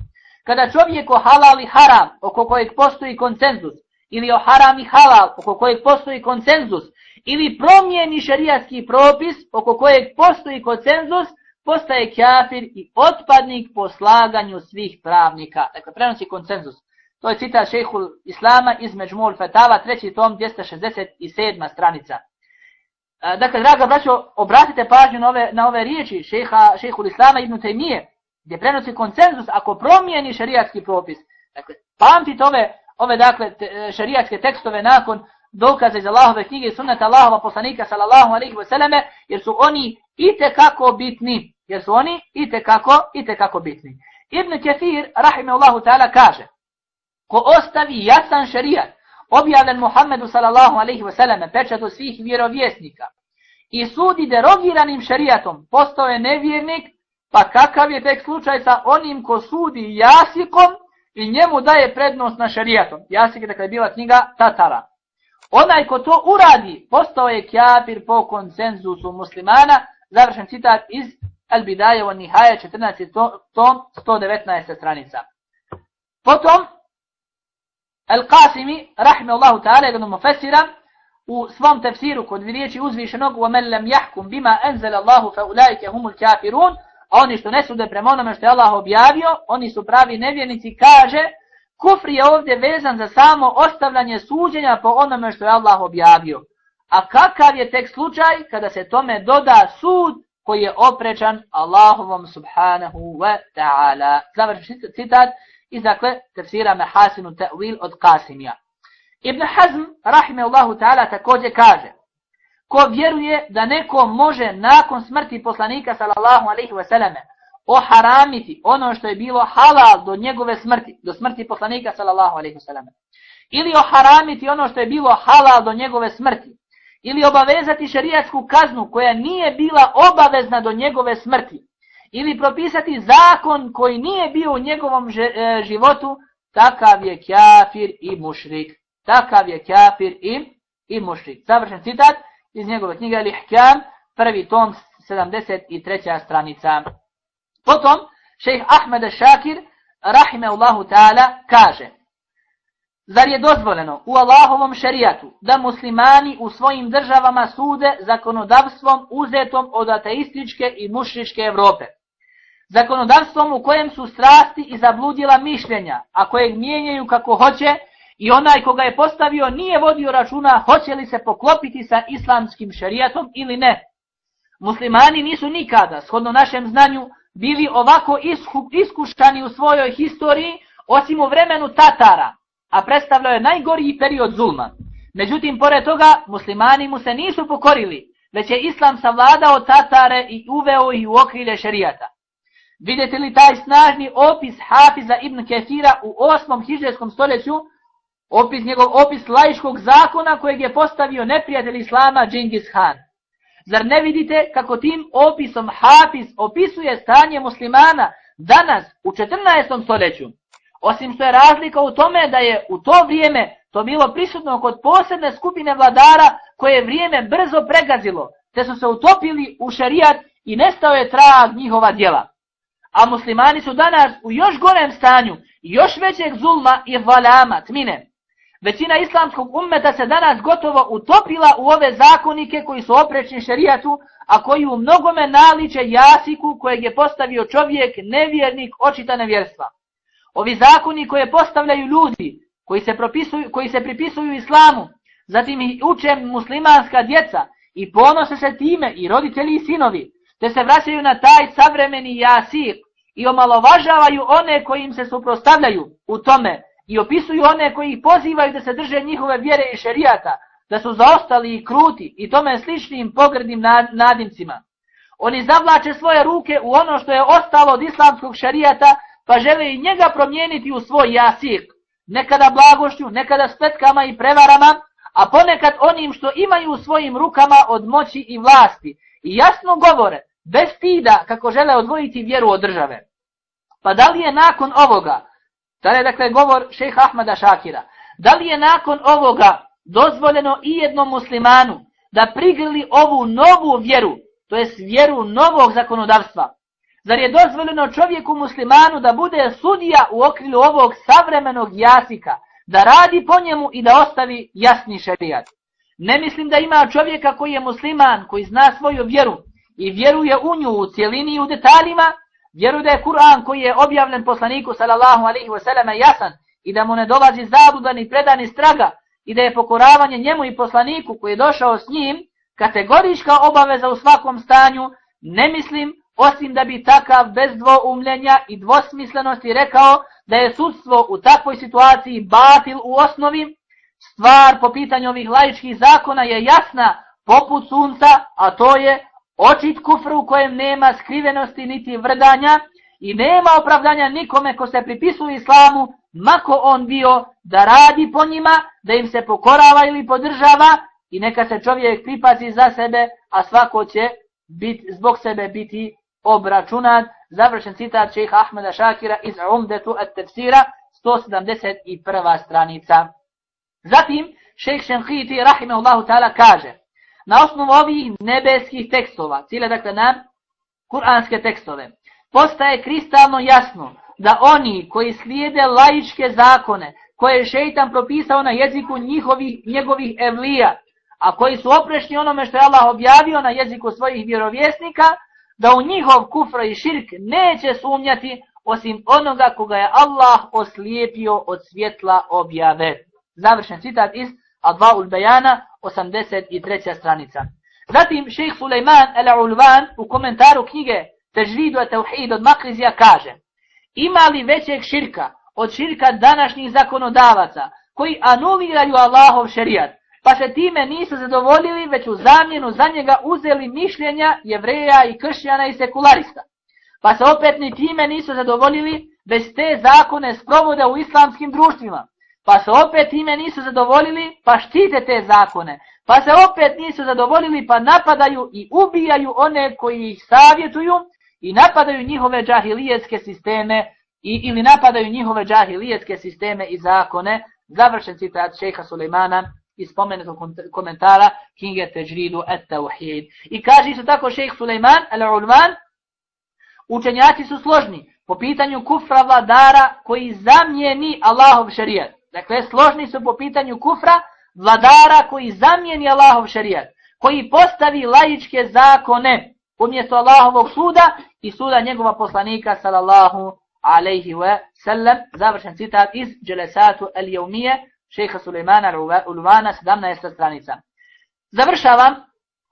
Kada čovjek o halal i haram, oko kojeg postoji konsenzus, ili o haram i halal, oko kojeg postoji konsenzus, ili promijeni šarijatski propis, oko kojeg postoji konsenzus, postaje kafir i otpadnik po slaganju svih pravnika. Dakle, prenosi konsenzus. To je citat šehhul Islama iz Međmul Fetava, treći tom, 267. stranica. Dakle, draga braćo, obratite pažnju na ove, na ove riječi šeha, šehu Islama ibn Tejmije, gdje prenosi konsenzus ako promijeni šarijatski propis. Dakle, pamtite ove, ove dakle, te, e, šarijatske tekstove nakon dokaza iz Allahove knjige i sunnata Allahova poslanika sallallahu alaihi wa sallame, jer su oni i kako bitni. Jer su oni i kako, i kako bitni. Ibn Kefir, rahimahullahu ta'ala, kaže, ko ostavi jasan šerijat, objavljen Muhammedu sallallahu alaihi wa sallam, pečatu svih vjerovjesnika, i sudi derogiranim šerijatom, postao je nevjernik, pa kakav je tek slučaj sa onim ko sudi jasikom i njemu daje prednost na šerijatom. Jasik je dakle bila knjiga Tatara. Onaj ko to uradi, postao je kjafir po konsenzusu muslimana, završen citat iz Al-Bidaje wa Nihaje 14. tom, 119. stranica. Potom, Al-Qasimi, rahme Allahu ta'ala, jedan mufessira, u svom tefsiru kod riječi uzvišenog وَمَنْ لَمْ يَحْكُمْ بِمَا أَنْزَلَ اللَّهُ فَأُولَٰئِكَ هُمُ الْكَافِرُونَ A oni što ne sude prema onome što je Allah objavio, oni su pravi nevjernici, kaže, kufr je ovdje vezan za samo ostavljanje suđenja po onome što je Allah objavio. A kakav je tek slučaj kada se tome doda sud koji je oprečan Allahovom subhanahu wa ta'ala. Završi citat iz dakle tefsira Mehasinu Ta'wil od Qasimija. Ibn Hazm, rahimahullahu ta'ala, također kaže, ko vjeruje da neko može nakon smrti poslanika sallallahu alaihi wa sallame oharamiti ono što je bilo halal do njegove smrti, do smrti poslanika sallallahu alaihi ve sallame, ili oharamiti ono što je bilo halal do njegove smrti, ili obavezati šarijatsku kaznu koja nije bila obavezna do njegove smrti, ili propisati zakon koji nije bio u njegovom e, životu, takav je kafir i mušrik. Takav je kafir i, i mušrik. Završen citat iz njegove knjige Lihkam, prvi tom, 73. stranica. Potom, šejh Ahmed Šakir, rahimahullahu ta'ala, kaže Zar je dozvoljeno u Allahovom šerijatu da muslimani u svojim državama sude zakonodavstvom uzetom od ateističke i mušričke Evrope? Zakonodavstvom u kojem su strasti i zabludila mišljenja, a kojeg mijenjaju kako hoće i onaj koga je postavio nije vodio računa hoće li se poklopiti sa islamskim šerijatom ili ne. Muslimani nisu nikada, shodno našem znanju, bili ovako iskušani u svojoj historiji, osim u vremenu Tatara, a predstavljao je najgoriji period zulma. Međutim, pored toga, muslimani mu se nisu pokorili, već je islam savladao Tatare i uveo ih u okrilje šerijata. Vidite li taj snažni opis Hafiza ibn Kefira u 8. hiđarskom stoljeću, opis njegov opis laiškog zakona kojeg je postavio neprijatelj Islama Džingis Khan. Zar ne vidite kako tim opisom Hafiz opisuje stanje muslimana danas u 14. stoljeću? Osim što je razlika u tome da je u to vrijeme to bilo prisutno kod posebne skupine vladara koje vrijeme brzo pregazilo, te su se utopili u šarijat i nestao je trag njihova djela. A muslimani su danas u još gorem stanju, još većeg zulma i valama, tmine. Većina islamskog ummeta se danas gotovo utopila u ove zakonike koji su oprečni šerijatu, a koji u mnogome naliče jasiku kojeg je postavio čovjek, nevjernik, očita nevjerstva. Ovi zakoni koje postavljaju ljudi, koji se, propisuju, koji se pripisuju islamu, zatim ih uče muslimanska djeca i ponose se time i roditelji i sinovi, te se vraćaju na taj savremeni jasik i omalovažavaju one koji im se suprostavljaju u tome i opisuju one koji ih pozivaju da se drže njihove vjere i šerijata, da su zaostali i kruti i tome sličnim pogrednim nadimcima. Oni zavlače svoje ruke u ono što je ostalo od islamskog šerijata pa žele i njega promijeniti u svoj jasik, nekada blagošću, nekada spletkama i prevarama, a ponekad onim što imaju u svojim rukama od moći i vlasti. I jasno govore, bez stida, kako žele odvojiti vjeru od države. Pa da li je nakon ovoga, da je dakle govor šeha Ahmada Šakira, da li je nakon ovoga dozvoljeno i jednom muslimanu da prigrili ovu novu vjeru, to je vjeru novog zakonodavstva, Zar je dozvoljeno čovjeku muslimanu da bude sudija u okrilu ovog savremenog jasika, da radi po njemu i da ostavi jasni šerijat? Ne mislim da ima čovjeka koji je musliman, koji zna svoju vjeru i vjeruje u nju u cijelini i u detaljima, vjeruje da je Kur'an koji je objavljen poslaniku sallallahu alaihi wasallam jasan i da mu ne dolazi zabludan i predani straga i da je pokoravanje njemu i poslaniku koji je došao s njim kategorička obaveza u svakom stanju, ne mislim osim da bi takav bez dvoumljenja i dvosmislenosti rekao da je sudstvo u takvoj situaciji batil u osnovi, stvar po pitanju ovih laičkih zakona je jasna poput sunca, a to je očit kufru u kojem nema skrivenosti niti vrdanja i nema opravdanja nikome ko se pripisuje islamu, mako on bio da radi po njima, da im se pokorava ili podržava i neka se čovjek pripazi za sebe, a svako će bit, zbog sebe biti obračunat, završen citat šeha Ahmeda Šakira iz Umdetu at tefsira 171. stranica. Zatim, šejh Šenhiti, rahimahullahu ta'ala, kaže, na osnovu ovih nebeskih tekstova, cijele dakle na kuranske tekstove, postaje kristalno jasno da oni koji slijede laičke zakone, koje je šeitan propisao na jeziku njihovih, njegovih evlija, a koji su oprešni onome što je Allah objavio na jeziku svojih vjerovjesnika, da u njihov kufra i širk neće sumnjati osim onoga koga je Allah oslijepio od svjetla objave. Završen citat iz Advaul Bejana, 83. stranica. Zatim šejh Sulejman el-Ulvan u komentaru knjige Težvidu et Teuhid od Makrizija kaže Ima li većeg širka od širka današnjih zakonodavaca koji anuliraju Allahov šerijat pa se time nisu zadovoljili već u zamjenu za njega uzeli mišljenja jevreja i kršćana i sekularista. Pa se opet ni time nisu zadovoljili bez te zakone sprovode u islamskim društvima. Pa se opet time nisu zadovoljili pa štite te zakone. Pa se opet nisu zadovoljili pa napadaju i ubijaju one koji ih savjetuju i napadaju njihove džahilijetske sisteme i, ili napadaju njihove džahilijetske sisteme i zakone. Završen citat šeha Sulejmana iz spomenutog komentara Kinge Teđridu et Tauhid. I kaže isto tako šejh Sulejman al-Ulman, učenjaci su složni po pitanju kufra vladara koji zamijeni Allahov šerijat. Dakle, složni su po pitanju kufra vladara koji zamijeni Allahov šarijat, koji postavi lajičke zakone umjesto Allahovog suda i suda njegova poslanika sallallahu alaihi wa sallam. Završen citat iz Đelesatu al-Jaumije, šeha Sulejmana Ulvana, 17. stranica. Završavam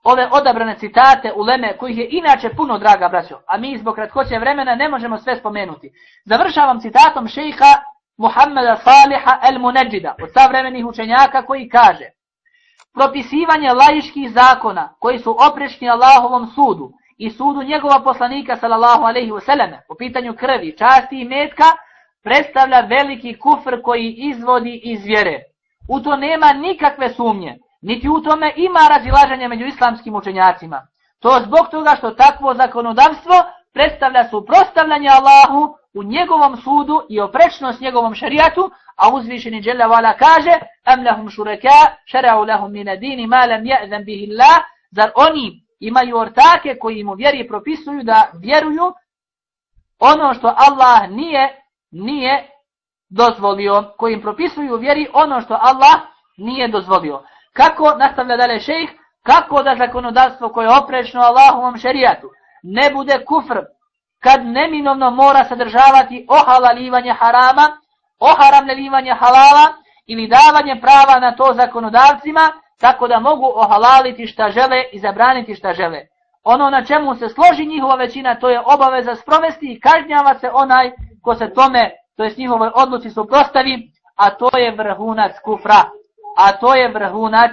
ove odabrane citate u Leme, kojih je inače puno draga, braćo, a mi zbog kratkoće vremena ne možemo sve spomenuti. Završavam citatom šeha Muhammeda Saliha el Muneđida, od savremenih učenjaka koji kaže Propisivanje lajiških zakona koji su oprečni Allahovom sudu i sudu njegova poslanika sallallahu alaihi vseleme po pitanju krvi, časti i metka, predstavlja veliki kufr koji izvodi iz vjere. U to nema nikakve sumnje, niti u tome ima razilaženje među islamskim učenjacima. To zbog toga što takvo zakonodavstvo predstavlja suprostavljanje Allahu u njegovom sudu i oprečnost njegovom šarijatu, a uzvišeni Đela Vala kaže Am lahum šureka, šara'u lahum min adini ma lam ja'zan bihi Allah, zar oni imaju ortake koji im u vjeri propisuju da vjeruju ono što Allah nije nije dozvolio, koji im propisuju vjeri ono što Allah nije dozvolio. Kako, nastavlja dalje šejh, kako da zakonodavstvo koje je oprečno Allahovom šerijatu ne bude kufr, kad neminovno mora sadržavati ohalalivanje harama, oharamljivanje halala ili davanje prava na to zakonodavcima, tako da mogu ohalaliti šta žele i zabraniti šta žele. Ono na čemu se složi njihova većina, to je obaveza sprovesti i kažnjava se onaj ko se tome, to je s njihovoj odluci suprostavi, a to je vrhunac kufra. A to je vrhunac,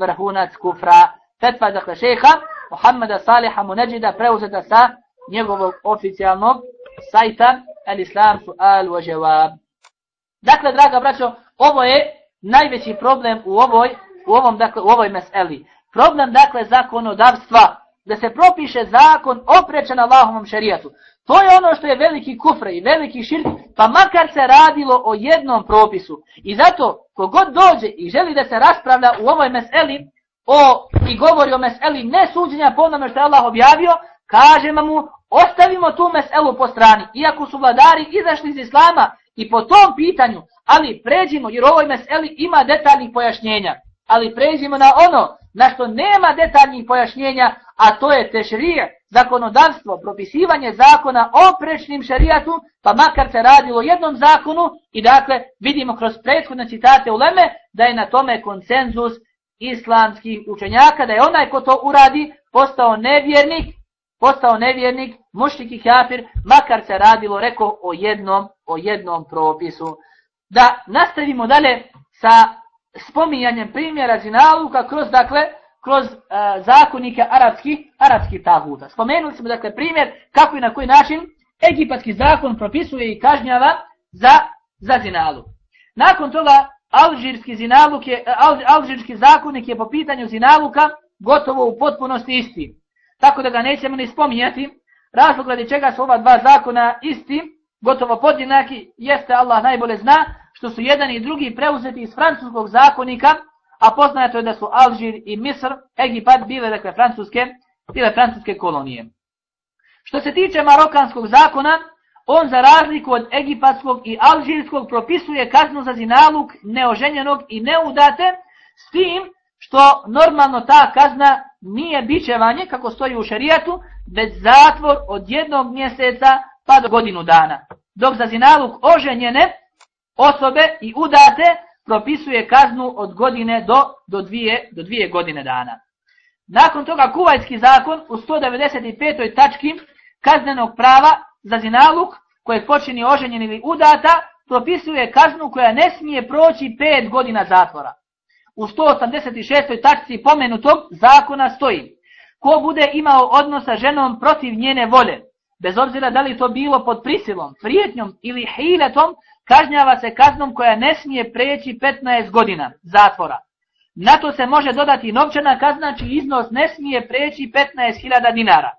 vrhunac kufra. Fetva dakle šeha, Muhammeda Saliha Muneđida, preuzeta sa njegovog oficijalnog sajta, El Islam Su'al al wa Dakle, draga braćo, ovo je najveći problem u ovoj, u ovom, dakle, u ovoj meseli. Problem, dakle, zakonodavstva, da se propiše zakon oprečen Allahovom šerijatu. To je ono što je veliki kufr i veliki širk, pa makar se radilo o jednom propisu. I zato, kogod dođe i želi da se raspravlja u ovoj meseli, o, i govori o meseli ne suđenja po onome što je Allah objavio, kažemo mu, ostavimo tu meselu po strani, iako su vladari izašli iz Islama i po tom pitanju, ali pređimo, jer u ovoj meseli ima detaljnih pojašnjenja, ali pređimo na ono na što nema detaljnih pojašnjenja, a to je tešrije, zakonodavstvo, propisivanje zakona o prečnim šarijatu, pa makar se radilo jednom zakonu i dakle vidimo kroz prethodne citate u Leme da je na tome konsenzus islamskih učenjaka, da je onaj ko to uradi postao nevjernik, postao nevjernik, mušnik i kafir, makar se radilo, rekao, o jednom, o jednom propisu. Da nastavimo dalje sa spominjanjem primjera zinaluka kroz, dakle, kroz e, zakonike arapskih, arapskih taguta. Spomenuli smo, dakle, primjer kako i na koji način egipatski zakon propisuje i kažnjava za, za zinaluk. Nakon toga, alžirski, zinaluk je, e, alžirski zakonik je po pitanju zinaluka gotovo u potpunosti isti. Tako da ga nećemo ni spominjati. Razlog radi čega su ova dva zakona isti, gotovo podjednaki, jeste Allah najbolje zna, što su jedan i drugi preuzeti iz francuskog zakonika, a poznato je da su Alžir i Misr, Egipat, bile dakle francuske, bile francuske kolonije. Što se tiče marokanskog zakona, on za razliku od egipatskog i alžirskog propisuje kaznu za zinaluk neoženjenog i neudate, s tim što normalno ta kazna nije bićevanje, kako stoji u šarijatu, već zatvor od jednog mjeseca pa do godinu dana. Dok za zinaluk oženjene osobe i udate propisuje kaznu od godine do, do, dvije, do dvije godine dana. Nakon toga kuvajski zakon u 195. tački kaznenog prava za zinaluk koje počini oženjen ili udata propisuje kaznu koja ne smije proći 5 godina zatvora. U 186. tačci pomenutog zakona stoji ko bude imao odnos sa ženom protiv njene volje, bez obzira da li to bilo pod prisilom, prijetnjom ili hiletom, kažnjava se kaznom koja ne smije preći 15 godina zatvora. Na to se može dodati novčana kazna, čiji iznos ne smije preći 15.000 dinara.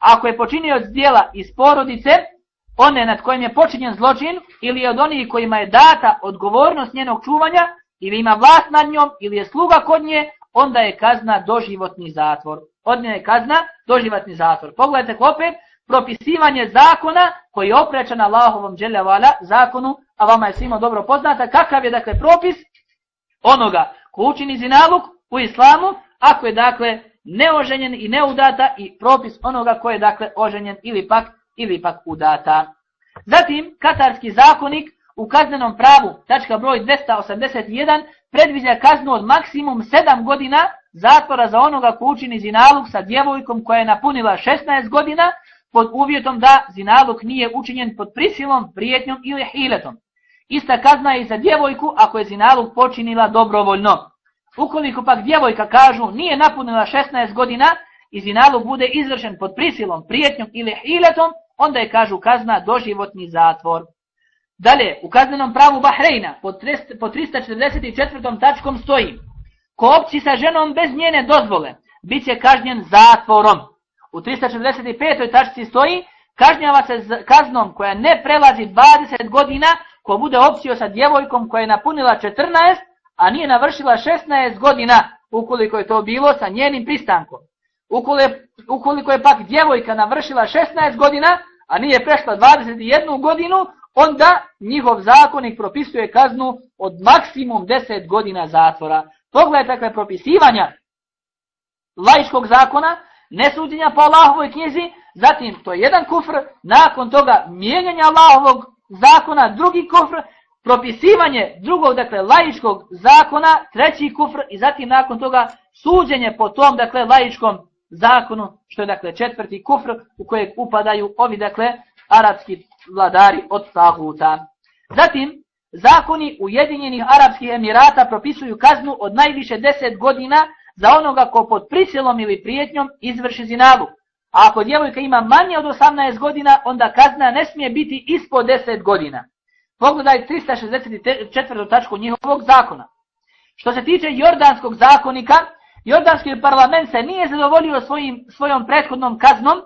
Ako je počinio dijela iz porodice, one nad kojim je počinjen zločin, ili od onih kojima je data odgovornost njenog čuvanja, ili ima vlast nad njom, ili je sluga kod nje, onda je kazna doživotni zatvor. Od nje je kazna doživotni zatvor. Pogledajte opet, propisivanje zakona koji je oprečan Allahovom dželjavala zakonu, a vama je svima dobro poznata, kakav je dakle propis onoga ko učini zinaluk u islamu, ako je dakle neoženjen i neudata i propis onoga ko je dakle oženjen ili pak ili pak udata. Zatim, katarski zakonik u kaznenom pravu, tačka broj 281, predviđa kaznu od maksimum 7 godina zatvora za onoga ko učini zinalog sa djevojkom koja je napunila 16 godina, pod uvjetom da zinalog nije učinjen pod prisilom, prijetnjom ili hiletom. Ista kazna je i za djevojku ako je zinalog počinila dobrovoljno. Ukoliko pak djevojka kažu nije napunila 16 godina i zinalog bude izvršen pod prisilom, prijetnjom ili hiletom, onda je kažu kazna doživotni zatvor. Dalje, u kaznenom pravu Bahreina po 344. tačkom stoji ko opći sa ženom bez njene dozvole, bit će kažnjen zatvorom. U 345. tačci stoji kažnjava se kaznom koja ne prelazi 20 godina ko bude opcio sa djevojkom koja je napunila 14, a nije navršila 16 godina ukoliko je to bilo sa njenim pristankom. Ukoliko je pak djevojka navršila 16 godina, a nije prešla 21 godinu, onda njihov zakonik propisuje kaznu od maksimum 10 godina zatvora. Pogledajte kakve propisivanja laičkog zakona, nesuđenja po Allahovoj knjizi, zatim to je jedan kufr, nakon toga mijenjanja Allahovog zakona, drugi kufr, propisivanje drugog, dakle, laičkog zakona, treći kufr i zatim nakon toga suđenje po tom, dakle, laičkom zakonu, što je, dakle, četvrti kufr u kojeg upadaju ovi, dakle, arapski vladari od Tahuta. Zatim, zakoni Ujedinjenih Arabskih Emirata propisuju kaznu od najviše 10 godina za onoga ko pod prisilom ili prijetnjom izvrši zinalu. A ako djevojka ima manje od 18 godina, onda kazna ne smije biti ispod 10 godina. Pogledaj 364. tačku njihovog zakona. Što se tiče jordanskog zakonika, jordanski parlament se nije zadovoljio svojim, svojom prethodnom kaznom,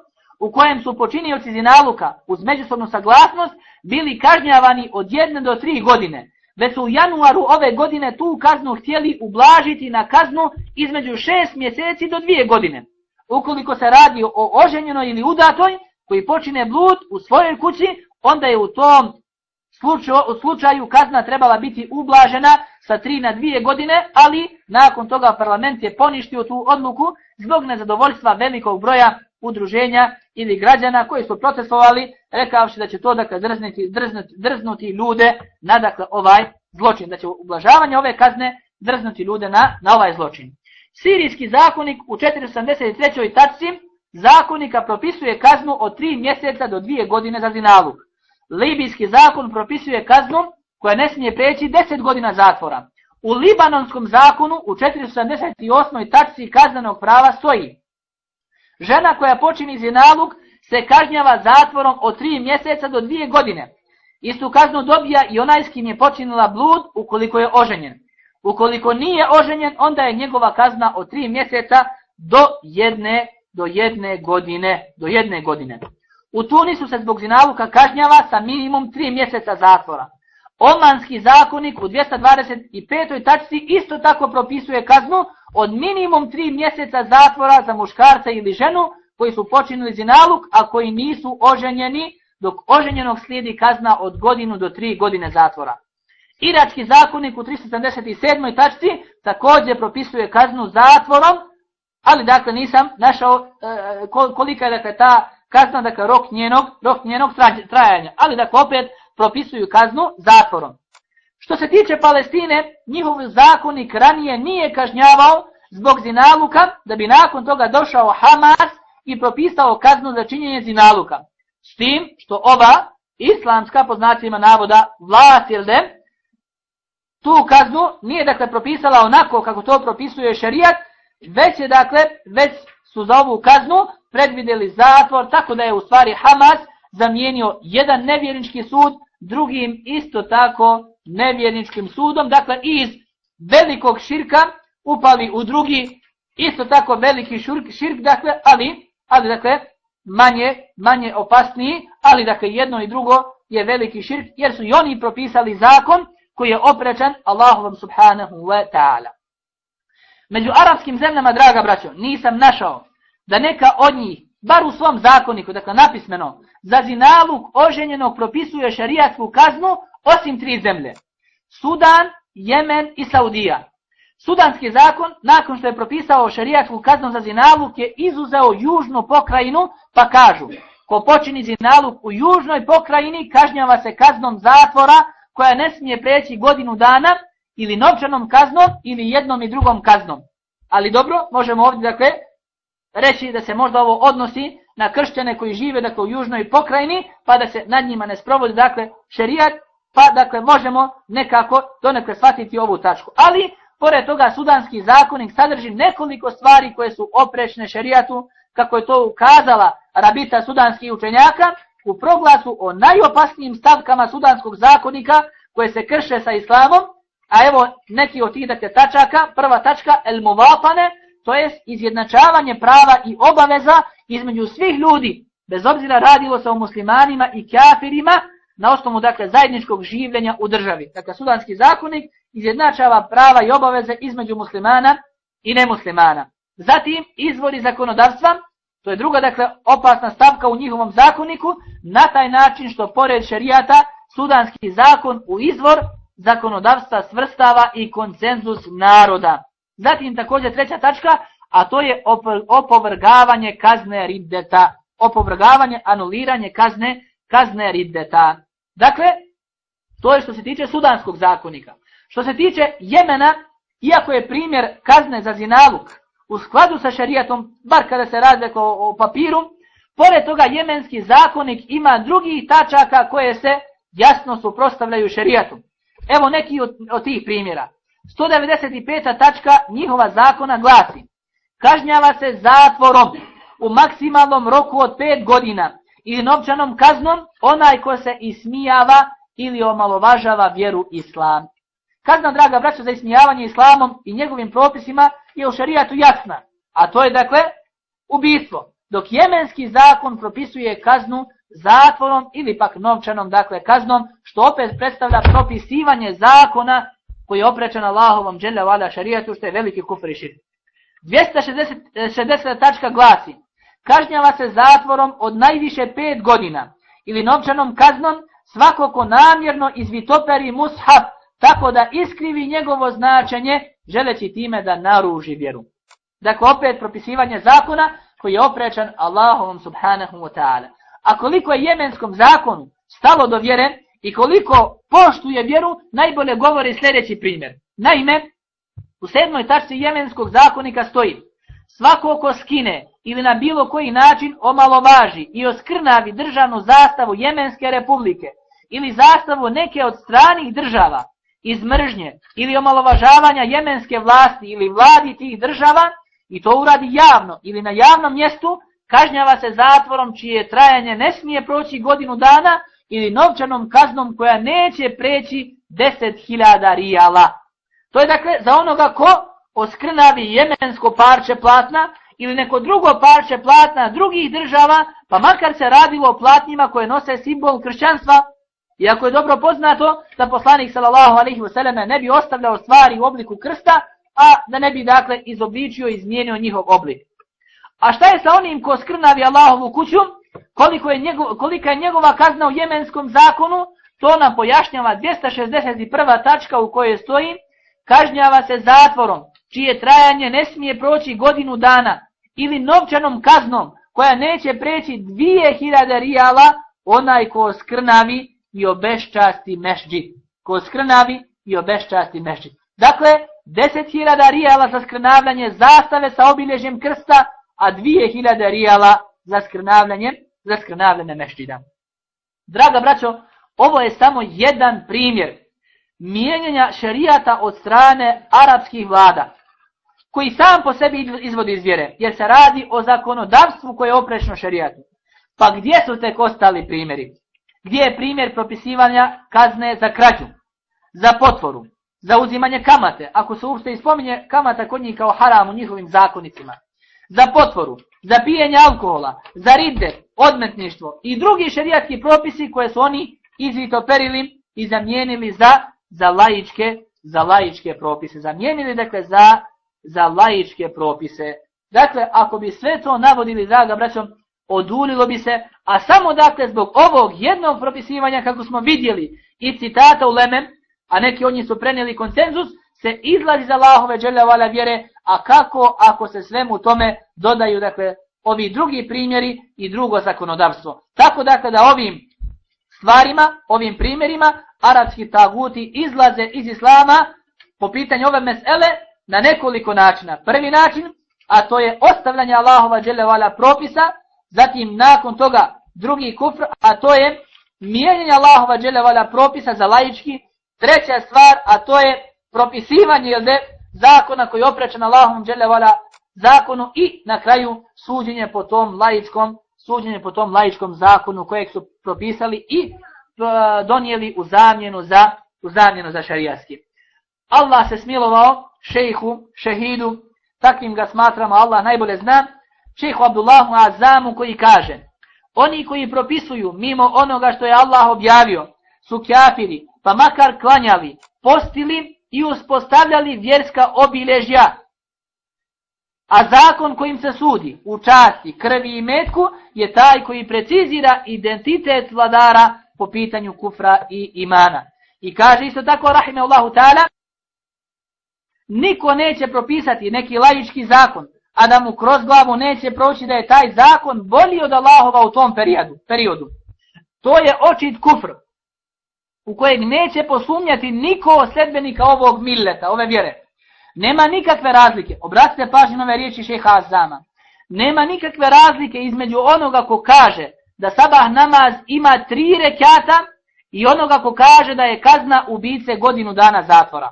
u kojem su počinioci zinaluka uz međusobnu saglasnost bili kažnjavani od jedne do tri godine. Već su u januaru ove godine tu kaznu htjeli ublažiti na kaznu između šest mjeseci do dvije godine. Ukoliko se radi o oženjenoj ili udatoj koji počine blud u svojoj kući, onda je u tom slučaju u slučaju kazna trebala biti ublažena sa tri na dvije godine, ali nakon toga parlament je poništio tu odluku zbog nezadovoljstva velikog broja udruženja ili građana koji su protestovali, rekavši da će to dakle drznuti, drznuti, drznuti ljude na dakle, ovaj zločin, da će ublažavanje ove kazne drznuti ljude na, na ovaj zločin. Sirijski zakonik u 483. taci zakonika propisuje kaznu od 3 mjeseca do 2 godine za zinaluk. Libijski zakon propisuje kaznu koja ne smije preći 10 godina zatvora. U Libanonskom zakonu u 478. tačci kaznenog prava stoji Žena koja počini zinalog se kažnjava zatvorom od 3 mjeseca do 2 godine. Istu kaznu dobija i onaj s kim je počinila blud ukoliko je oženjen. Ukoliko nije oženjen, onda je njegova kazna od 3 mjeseca do jedne, do jedne godine. Do jedne godine. U Tunisu se zbog zinaluka kažnjava sa minimum 3 mjeseca zatvora. Omanski zakonik u 225. tačci isto tako propisuje kaznu od minimum 3 mjeseca zatvora za muškarca ili ženu koji su počinili zinaluk, a koji nisu oženjeni, dok oženjenog slijedi kazna od godinu do 3 godine zatvora. Irački zakonik u 377. tačci također propisuje kaznu zatvorom, ali dakle nisam našao e, e kolika je dakle ta kazna, dakle rok njenog, rok njenog trajanja. Ali dakle opet propisuju kaznu zatvorom. Što se tiče Palestine, njihov zakonik ranije nije kažnjavao zbog zinaluka, da bi nakon toga došao Hamas i propisao kaznu za činjenje zinaluka. S tim što ova islamska poznacima navoda vlast ili tu kaznu nije dakle propisala onako kako to propisuje šerijat, već je dakle, već su za ovu kaznu predvidjeli zatvor, tako da je u stvari Hamas zamijenio jedan nevjernički sud drugim isto tako nevjerničkim sudom, dakle iz velikog širka upali u drugi isto tako veliki širk, širk dakle, ali, ali dakle manje, manje opasniji, ali dakle jedno i drugo je veliki širk, jer su i oni propisali zakon koji je oprečan Allahovom subhanahu wa ta'ala. Među arapskim zemljama, draga braćo, nisam našao da neka od njih, bar u svom zakoniku, dakle napismeno, za zinaluk oženjenog propisuje šarijatsku kaznu osim tri zemlje. Sudan, Jemen i Saudija. Sudanski zakon, nakon što je propisao šarijatsku kaznu za zinaluk, je izuzeo južnu pokrajinu, pa kažu, ko počini zinaluk u južnoj pokrajini, kažnjava se kaznom zatvora, koja ne smije preći godinu dana, ili novčanom kaznom, ili jednom i drugom kaznom. Ali dobro, možemo ovdje, dakle, reći da se možda ovo odnosi na kršćane koji žive dakle, u južnoj pokrajini, pa da se nad njima ne sprovodi dakle, šerijat, pa dakle možemo nekako donekle shvatiti ovu tačku. Ali, pored toga, sudanski zakonik sadrži nekoliko stvari koje su oprečne šerijatu, kako je to ukazala rabita sudanskih učenjaka, u proglasu o najopasnijim stavkama sudanskog zakonika koje se krše sa islamom, a evo neki od tih dakle, tačaka, prva tačka, el muvapane, to je izjednačavanje prava i obaveza između svih ljudi, bez obzira radilo se o muslimanima i kafirima, na osnovu dakle zajedničkog življenja u državi. Dakle, sudanski zakonik izjednačava prava i obaveze između muslimana i nemuslimana. Zatim, izvori zakonodavstva, to je druga dakle opasna stavka u njihovom zakoniku, na taj način što pored šerijata, sudanski zakon u izvor zakonodavstva svrstava i koncenzus naroda. Zatim također treća tačka, a to je opovrgavanje kazne riddeta. Opovrgavanje, anuliranje kazne, kazne riddeta. Dakle, to je što se tiče sudanskog zakonika. Što se tiče Jemena, iako je primjer kazne za zinaluk u skladu sa šarijatom, bar kada se razlika o, o papiru, pored toga jemenski zakonik ima drugih tačaka koje se jasno suprostavljaju šarijatom. Evo neki od, od tih primjera. 195. tačka njihova zakona glasi kažnjava se zatvorom u maksimalnom roku od 5 godina ili novčanom kaznom onaj ko se ismijava ili omalovažava vjeru islam. Kazna, draga braća, za ismijavanje islamom i njegovim propisima je u šarijatu jasna, a to je, dakle, ubijstvo. Dok jemenski zakon propisuje kaznu zatvorom ili pak novčanom, dakle, kaznom, što opet predstavlja propisivanje zakona koji je oprečan Allahovom dželle vala šarijatu što je veliki kufr i širk. 260 tačka glasi: Kažnjava se zatvorom od najviše 5 godina ili novčanom kaznom svako ko namjerno izvitoperi mushaf tako da iskrivi njegovo značenje želeći time da naruži vjeru. Dakle, opet propisivanje zakona koji je oprečan Allahovom subhanahu wa ta'ala. A koliko je jemenskom zakonu stalo do vjere, i koliko poštuje vjeru, najbolje govori sljedeći primjer. Naime, u sedmoj tačci jemenskog zakonika stoji svako ko skine ili na bilo koji način omalovaži i oskrnavi državnu zastavu Jemenske republike ili zastavu neke od stranih država iz mržnje ili omalovažavanja jemenske vlasti ili vladi tih država i to uradi javno ili na javnom mjestu, kažnjava se zatvorom čije trajanje ne smije proći godinu dana ili novčanom kaznom koja neće preći 10.000 rijala. To je dakle za onoga ko oskrnavi jemensko parče platna ili neko drugo parče platna drugih država, pa makar se radilo o platnjima koje nose simbol kršćanstva, iako je dobro poznato da poslanik sallallahu alaihi wasallam ne bi ostavljao stvari u obliku krsta, a da ne bi dakle izobličio i izmijenio njihov oblik. A šta je sa onim ko skrnavi Allahovu kuću? Koliko je njegov, kolika je njegova kazna u jemenskom zakonu? To nam pojašnjava 261. tačka u kojoj stoji kažnjava se zatvorom, čije trajanje ne smije proći godinu dana, ili novčanom kaznom, koja neće preći 2000 rijala, onaj ko skrnavi i obeščasti mešđi. Ko skrnavi i obeščasti mešđi. Dakle, 10.000 rijala za skrnavljanje zastave sa obilježjem krsta, a 2.000 rijala za skrnavljanje, za skrnavljanje mešđida. Draga braćo, ovo je samo jedan primjer mijenjanja šerijata od strane arapskih vlada, koji sam po sebi izvodi iz vjere, jer se radi o zakonodavstvu koje je oprečno šerijatu. Pa gdje su tek ostali primjeri? Gdje je primjer propisivanja kazne za krađu, za potvoru, za uzimanje kamate, ako se uopšte ispominje kamata kod njih kao haram u njihovim zakonicima, za potvoru, za pijenje alkohola, za ride, odmetništvo i drugi šerijatski propisi koje su oni izvitoperili i zamijenili za za laičke, za laičke propise. Zamijenili, dakle, za, za laičke propise. Dakle, ako bi sve to navodili, draga braćom, odulilo bi se, a samo, dakle, zbog ovog jednog propisivanja, kako smo vidjeli, i citata u Lemem, a neki od njih su prenijeli konsenzus, se izlazi za Allahove dželjavala vjere, a kako ako se svemu tome dodaju, dakle, ovi drugi primjeri i drugo zakonodavstvo. Tako, dakle, da ovim stvarima, ovim primjerima, arapski taguti izlaze iz islama po pitanju ove mesele na nekoliko načina. Prvi način, a to je ostavljanje Allahova dželevala propisa, zatim nakon toga drugi kufr, a to je mijenjanje Allahova dželevala propisa za laički. Treća stvar, a to je propisivanje jel ne, zakona koji je oprečen Allahom dželevala zakonu i na kraju suđenje po tom laičkom suđenje po tom laičkom zakonu kojeg su propisali i e, donijeli u zamjenu za, u zamjenu za šarijaski. Allah se smilovao šejhu, šehidu, takvim ga smatramo, Allah najbolje zna, šejhu Abdullahu Azamu koji kaže, oni koji propisuju mimo onoga što je Allah objavio, su kjafiri, pa makar klanjali, postili i uspostavljali vjerska obiležja, A zakon kojim se sudi u časti, krvi i metku je taj koji precizira identitet vladara po pitanju kufra i imana. I kaže isto tako, rahime Allahu ta'ala, niko neće propisati neki lajički zakon, a da mu kroz glavu neće proći da je taj zakon bolji od Allahova u tom periodu. periodu. To je očit kufr, u kojeg neće posumnjati niko sledbenika sedbenika ovog milleta, ove vjere. Nema nikakve razlike, obratite pažnje ove riječi šeha Azama, nema nikakve razlike između onoga ko kaže da sabah namaz ima tri rekata i onoga ko kaže da je kazna ubice godinu dana zatvora.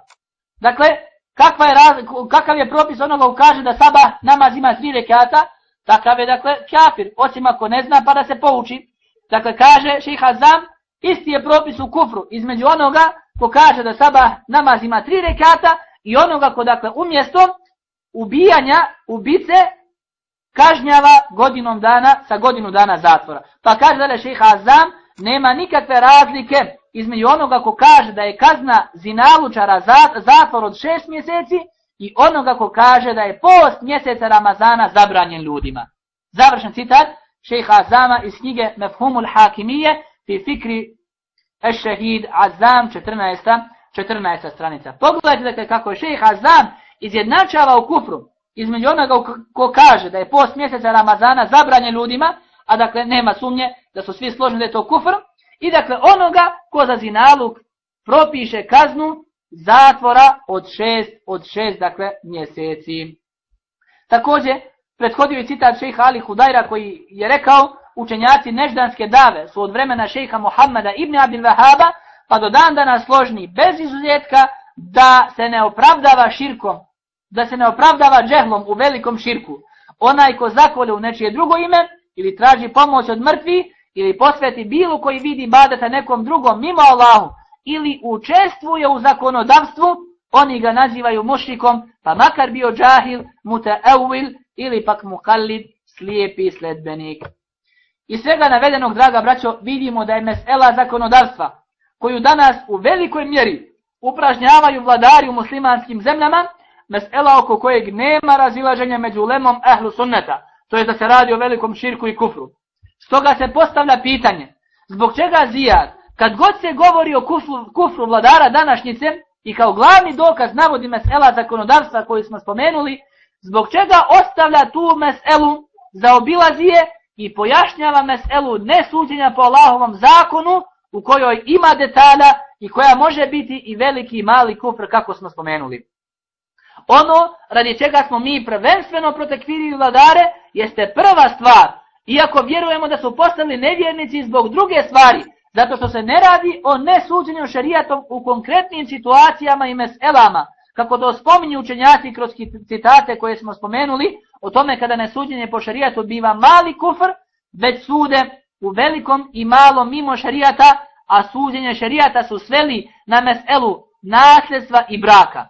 Dakle, kakva je razlika, kakav je propis onoga ko kaže da sabah namaz ima tri rekata, takav je, dakle, kafir, osim ako ne zna pa da se pouči. Dakle, kaže šeha Azam, isti je propis u kufru između onoga ko kaže da sabah namaz ima tri rekata i onoga ko dakle umjesto ubijanja ubice kažnjava godinom dana sa godinu dana zatvora. Pa kaže da je šeha Azam, nema nikakve razlike između onoga ko kaže da je kazna zinalučara zatvor od šest mjeseci i onoga ko kaže da je post mjeseca Ramazana zabranjen ljudima. Završen citat šeha Azama iz knjige Mefhumul Hakimije fi fikri Ešehid Azam 14. 14. stranica. Pogledajte dakle kako je šejh Azam izjednačava u kufru između onoga ko kaže da je post mjeseca Ramazana zabranje ljudima, a dakle nema sumnje da su svi složni da je to kufr, i dakle onoga ko za zinaluk propiše kaznu zatvora od šest, od šest dakle mjeseci. Također, prethodio je citat šeha Ali Hudajra koji je rekao učenjaci neždanske dave su od vremena šejha Muhammada ibn Abdil Vahaba pa do dan dana složni, bez izuzetka, da se ne opravdava širkom, da se ne opravdava džehlom u velikom širku. Onaj ko zakole u nečije drugo ime, ili traži pomoć od mrtvi, ili posveti bilo koji vidi badata nekom drugom mimo Allahu, ili učestvuje u zakonodavstvu, oni ga nazivaju mušikom, pa makar bio džahil, muta ili pak mukallid, slijepi sledbenik. Iz svega navedenog, draga braćo, vidimo da je mesela zakonodavstva, koju danas u velikoj mjeri upražnjavaju vladari u muslimanskim zemljama, mesela oko kojeg nema razilaženja među lemom ehlu sunneta, to je da se radi o velikom širku i kufru. Stoga se postavlja pitanje, zbog čega Zijad, kad god se govori o kufru, kufru vladara današnjice i kao glavni dokaz navodi mesela zakonodavstva koju smo spomenuli, zbog čega ostavlja tu meselu za obilazije i pojašnjava meselu nesuđenja po Allahovom zakonu u kojoj ima detalja i koja može biti i veliki i mali kufr kako smo spomenuli. Ono radi čega smo mi prvenstveno protekvirili vladare jeste prva stvar, iako vjerujemo da su postali nevjernici zbog druge stvari, zato što se ne radi o nesuđenju šarijatom u konkretnim situacijama i meselama, kako to spominju učenjaci kroz citate koje smo spomenuli, o tome kada nesuđenje po šarijatu biva mali kufr, već sude u velikom i malom mimo šarijata, a suđenje šarijata su sveli na meselu nasljedstva i braka.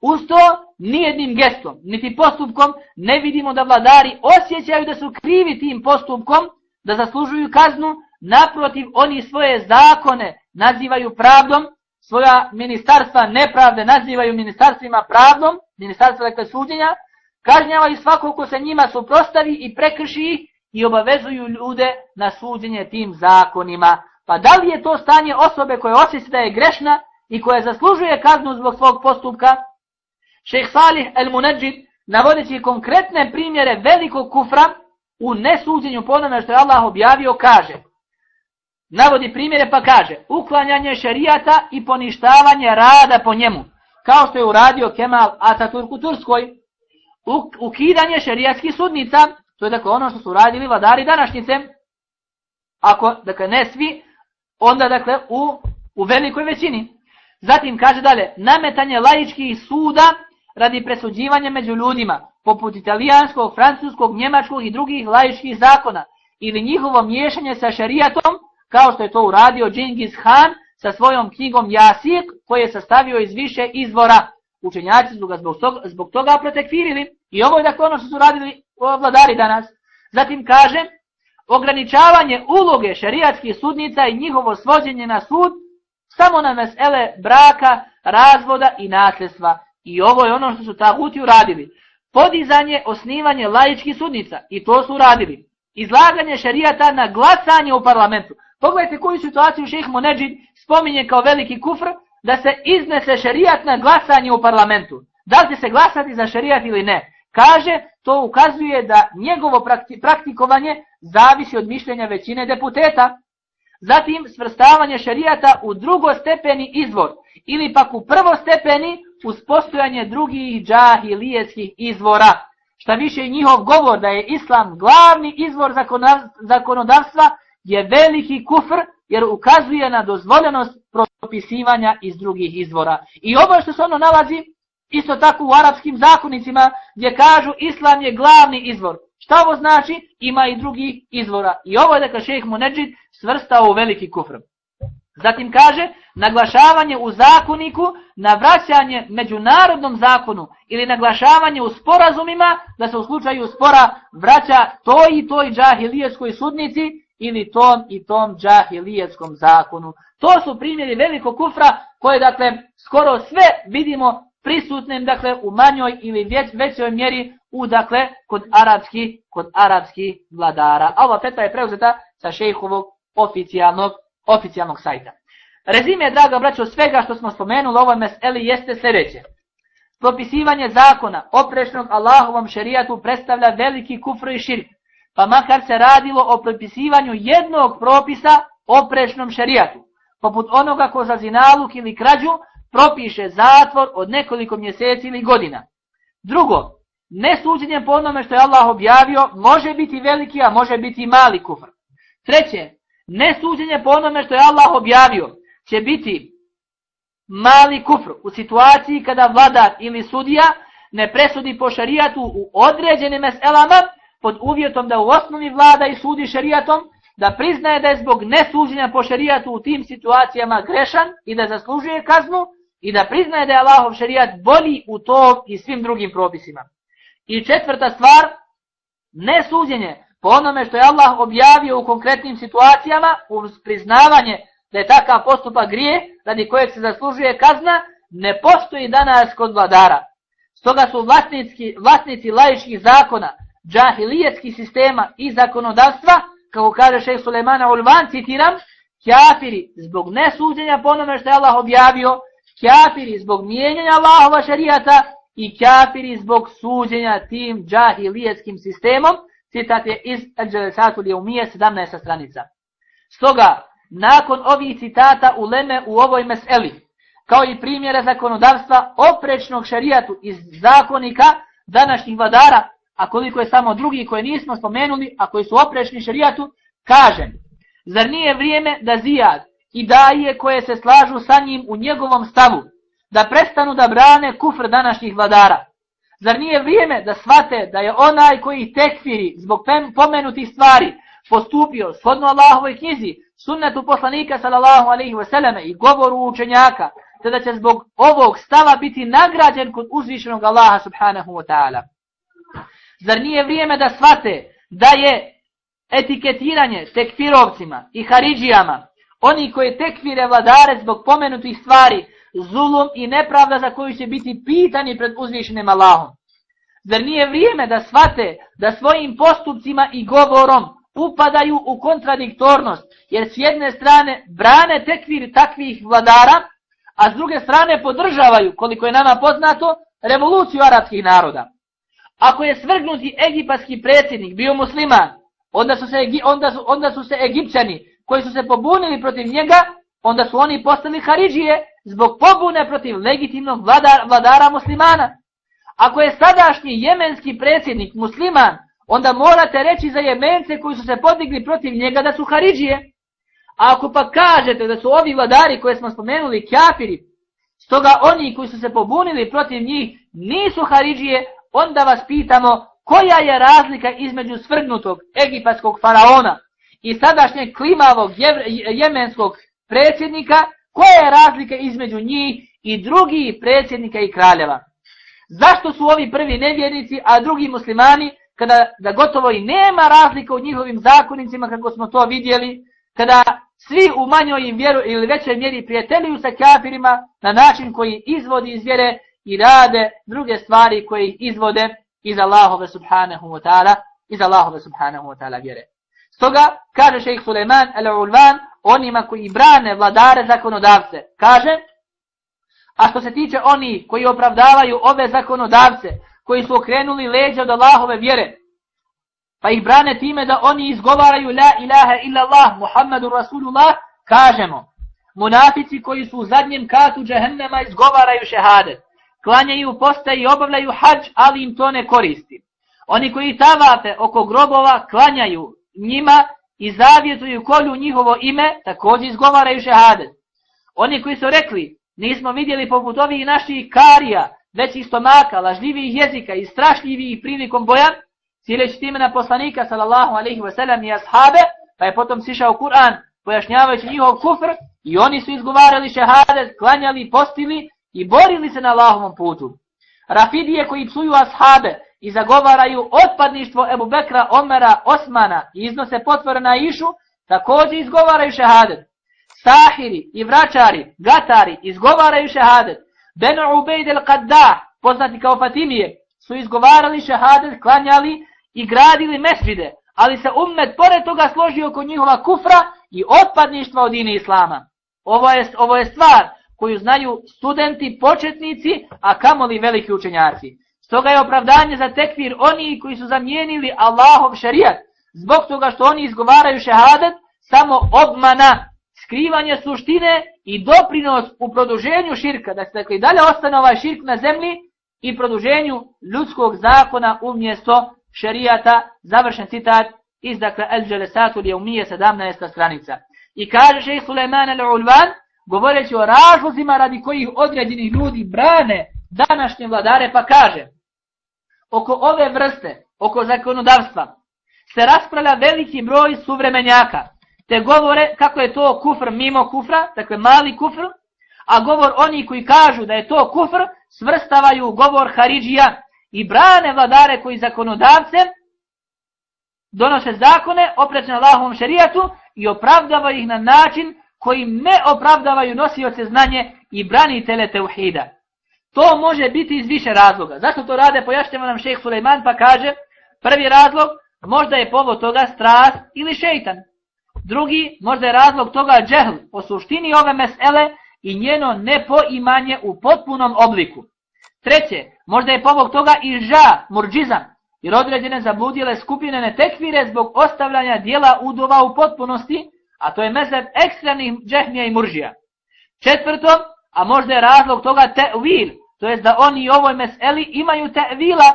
Uz to, nijednim gestom, niti postupkom, ne vidimo da vladari osjećaju da su krivi tim postupkom, da zaslužuju kaznu, naprotiv, oni svoje zakone nazivaju pravdom, svoja ministarstva nepravde nazivaju ministarstvima pravdom, ministarstva dakle suđenja, kažnjavaju svako ko se njima suprostavi i prekrši i obavezuju ljude na suđenje tim zakonima. Pa da li je to stanje osobe koje osjeća da je grešna i koja zaslužuje kaznu zbog svog postupka? Šeh Salih el-Munadžid, navodeći konkretne primjere velikog kufra u nesuđenju po što je Allah objavio, kaže Navodi primjere pa kaže uklanjanje šerijata i poništavanje rada po njemu, kao što je uradio Kemal Ataturk u Turskoj, ukidanje šerijatskih sudnica, to je dakle ono što su radili vladari današnjice, ako, dakle, ne svi, onda, dakle, u, u velikoj većini. Zatim kaže dalje, nametanje laičkih suda radi presuđivanja među ljudima, poput italijanskog, francuskog, njemačkog i drugih laičkih zakona, ili njihovo miješanje sa šarijatom, kao što je to uradio Džingis Khan sa svojom knjigom Jasik, koje je sastavio iz više izvora. Učenjaci su ga zbog toga, zbog toga protekvirili i ovo je dakle ono što su radili vladari danas. Zatim kaže, ograničavanje uloge šerijatskih sudnica i njihovo svođenje na sud samo na mesele braka, razvoda i nasljedstva. I ovo je ono što su taguti uradili. Podizanje, osnivanje lajičkih sudnica. I to su uradili. Izlaganje šerijata na glasanje u parlamentu. Pogledajte koju situaciju šeheh Moneđid spominje kao veliki kufr, da se iznese šerijat na glasanje u parlamentu. Da li će se glasati za šerijat ili ne? Kaže, to ukazuje da njegovo praktikovanje zavisi od mišljenja većine deputeta. Zatim, svrstavanje šarijata u drugostepeni izvor ili pak u prvostepeni uz postojanje drugih džahilijetskih izvora. Šta više njihov govor da je islam glavni izvor zakonodavstva je veliki kufr jer ukazuje na dozvoljenost propisivanja iz drugih izvora. I ovo što se ono nalazi isto tako u arapskim zakonicima gdje kažu islam je glavni izvor. Šta ovo znači? Ima i drugi izvora. I ovo je da šeheh Muneđid svrstao u veliki kufr. Zatim kaže, naglašavanje u zakoniku na vraćanje međunarodnom zakonu ili naglašavanje u sporazumima da se u slučaju spora vraća toj i toj džahilijetskoj sudnici ili tom i tom džahilijetskom zakonu. To su primjeri velikog kufra koje, dakle, skoro sve vidimo prisutnim, dakle, u manjoj ili već, većoj mjeri u, dakle, kod arapski, kod arapski vladara. A ova fetva je preuzeta sa šejhovog oficijalnog, oficijalnog sajta. Rezime, draga braćo, svega što smo spomenuli u ovoj meseli jeste sljedeće. Propisivanje zakona oprešnog Allahovom šerijatu predstavlja veliki kufr i širk, pa makar se radilo o propisivanju jednog propisa oprešnom šerijatu, poput onoga ko za zinaluk ili krađu propiše zatvor od nekoliko mjeseci ili godina. Drugo, nesuđenje po onome što je Allah objavio može biti veliki, a može biti mali kufr. Treće, nesuđenje po onome što je Allah objavio će biti mali kufr u situaciji kada vladar ili sudija ne presudi po šarijatu u određenim meselama pod uvjetom da u osnovi vlada i sudi šarijatom, da priznaje da je zbog nesuđenja po šarijatu u tim situacijama grešan i da zaslužuje kaznu i da priznaje da je Allahov šerijat bolji u to i svim drugim propisima. I četvrta stvar, Ne suđenje po onome što je Allah objavio u konkretnim situacijama, uz priznavanje da je takav postupak grije, radi kojeg se zaslužuje kazna, ne postoji danas kod vladara. Stoga su vlasnici, vlasnici lajiških zakona, džahilijetskih sistema i zakonodavstva, kako kaže šeх Sulemana Ulvan, citiram, kjafiri zbog nesuđenja po onome što je Allah objavio, kafiri zbog mijenjanja Allahova šarijata i kafiri zbog suđenja tim džahilijetskim sistemom, citat je iz Al-đelesatu Lijumije, 17. stranica. Stoga, nakon ovih citata uleme u ovoj meseli, kao i primjere zakonodavstva oprečnog šarijatu iz zakonika današnjih vladara, a koliko je samo drugi koje nismo spomenuli, a koji su oprečni šarijatu, kažem, zar nije vrijeme da zijad i daje koje se slažu sa njim u njegovom stavu, da prestanu da brane kufr današnjih vladara? Zar nije vrijeme da svate da je onaj koji tekfiri zbog pomenutih stvari postupio shodno Allahovoj knjizi, sunnetu poslanika sallallahu alaihi vseleme i govoru učenjaka, te da će zbog ovog stava biti nagrađen kod uzvišenog Allaha subhanahu wa ta'ala. Zar nije vrijeme da svate da je etiketiranje tekfirovcima i haridžijama, oni koji tekfire vladare zbog pomenutih stvari, zulum i nepravda za koju će biti pitani pred uzvišenim Allahom. Zar nije vrijeme da svate da svojim postupcima i govorom upadaju u kontradiktornost, jer s jedne strane brane tekvir takvih vladara, a s druge strane podržavaju, koliko je nama poznato, revoluciju arabskih naroda. Ako je svrgnuti egipatski predsjednik bio musliman, onda su, se, onda, su, onda su se egipćani koji su se pobunili protiv njega, onda su oni postali haridžije zbog pobune protiv legitimnog vladara, vladara muslimana. Ako je sadašnji jemenski predsjednik musliman, onda morate reći za jemence koji su se podigli protiv njega da su haridžije. A ako pa kažete da su ovi vladari koje smo spomenuli kjafiri, stoga oni koji su se pobunili protiv njih nisu haridžije, onda vas pitamo koja je razlika između svrgnutog egipatskog faraona i sadašnjeg klimavog jemenskog predsjednika, koja je razlika između njih i drugih predsjednika i kraljeva. Zašto su ovi prvi nevjernici, a drugi muslimani, kada da gotovo i nema razlika u njihovim zakonicima, kako smo to vidjeli, kada svi u manjoj im vjeru ili većoj mjeri prijateljuju sa kafirima na način koji izvodi iz vjere i rade druge stvari koji izvode iz Allahove subhanahu wa ta'ala iz Allahove subhanahu wa ta'ala vjere. Stoga, kaže šejh Suleiman al-Ulvan, onima koji brane vladare zakonodavce, kaže, a što se tiče oni koji opravdavaju ove zakonodavce, koji su okrenuli leđa od Allahove vjere, pa ih brane time da oni izgovaraju la ilaha illallah Muhammedu Rasulullah, kažemo, munafici koji su u zadnjem katu džehennema izgovaraju šehadet, klanjaju posta i obavljaju hađ, ali im to ne koristi. Oni koji tavafe oko grobova klanjaju njima i zavjetuju kolju njihovo ime, također izgovaraju šehadet. Oni koji su rekli, nismo vidjeli poput ovih naših karija, već i stomaka, lažljivih jezika i strašljivih prilikom boja, cileći time na poslanika sallallahu alaihi wasallam i ashabe, pa je potom sišao Kur'an pojašnjavajući njihov kufr i oni su izgovarali šehadet, klanjali, postili i borili se na Allahovom putu. Rafidije koji psuju ashabe i zagovaraju otpadništvo Ebu Bekra, Omera, Osmana i iznose potvore na Išu, također izgovaraju šehadet. Sahiri i vračari, gatari izgovaraju šehadet. Benu Ubejd el-Qaddah, poznati kao Fatimije, su izgovarali šehadet, klanjali i gradili mesvide, ali se ummet pored toga složio oko njihova kufra i otpadništva od ine Islama. Ovo je, ovo je stvar koju znaju studenti, početnici, a kamoli veliki učenjaci. Stoga je opravdanje za tekvir oni koji su zamijenili Allahov šarijat, zbog toga što oni izgovaraju šehadet, samo obmana, skrivanje suštine i doprinos u produženju širka, da se dakle dalje ostane ovaj širk na zemlji i produženju ljudskog zakona umjesto šarijata, završen citat iz dakle El-đelesatul je umije 17. stranica. I kaže šeji Suleiman al-Ulvan, govoreći o razlozima radi kojih određenih ljudi brane današnje vladare, pa kaže, oko ove vrste, oko zakonodavstva, se raspravlja veliki broj suvremenjaka, te govore kako je to kufr mimo kufra, dakle mali kufr, a govor oni koji kažu da je to kufr, svrstavaju govor Haridžija i brane vladare koji zakonodavce donose zakone oprečne Allahovom šerijatu i opravdava ih na način koji ne opravdavaju nosioce znanje i branitele teuhida. To može biti iz više razloga. Zašto to rade, pojašnjava nam šejh Suleiman pa kaže, prvi razlog, možda je povod toga strast ili šeitan. Drugi, možda je razlog toga džehl o suštini ove mesele i njeno nepoimanje u potpunom obliku. Treće, možda je povod toga i ža, murđizam, jer određene zabludjele skupine ne tekvire zbog ostavljanja dijela udova u potpunosti, a to je mezeb ekstremnih džehmija i muržija. Četvrto, a možda je razlog toga te'vil, to je da oni u ovoj meseli imaju te'vila,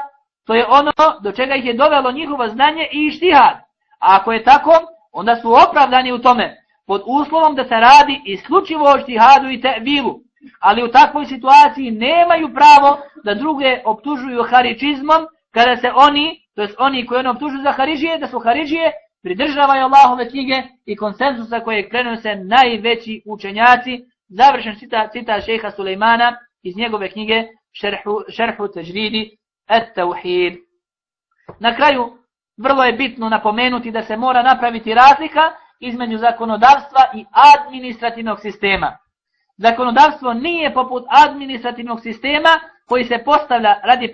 to je ono do čega ih je dovelo njihovo znanje i ištihad. A ako je tako, onda su opravdani u tome, pod uslovom da se radi isključivo o ištihadu i te'vilu. Ali u takvoj situaciji nemaju pravo da druge optužuju haričizmom, kada se oni, to jest oni koji ono optužuju za harižije, da su harižije, pridržavaju Allahove knjige i konsensusa koje prenose najveći učenjaci, završen cita, cita šeha Sulejmana iz njegove knjige Šerhu, šerhu Težridi et Tauhid. Na kraju, vrlo je bitno napomenuti da se mora napraviti razlika između zakonodavstva i administrativnog sistema. Zakonodavstvo nije poput administrativnog sistema koji se postavlja radi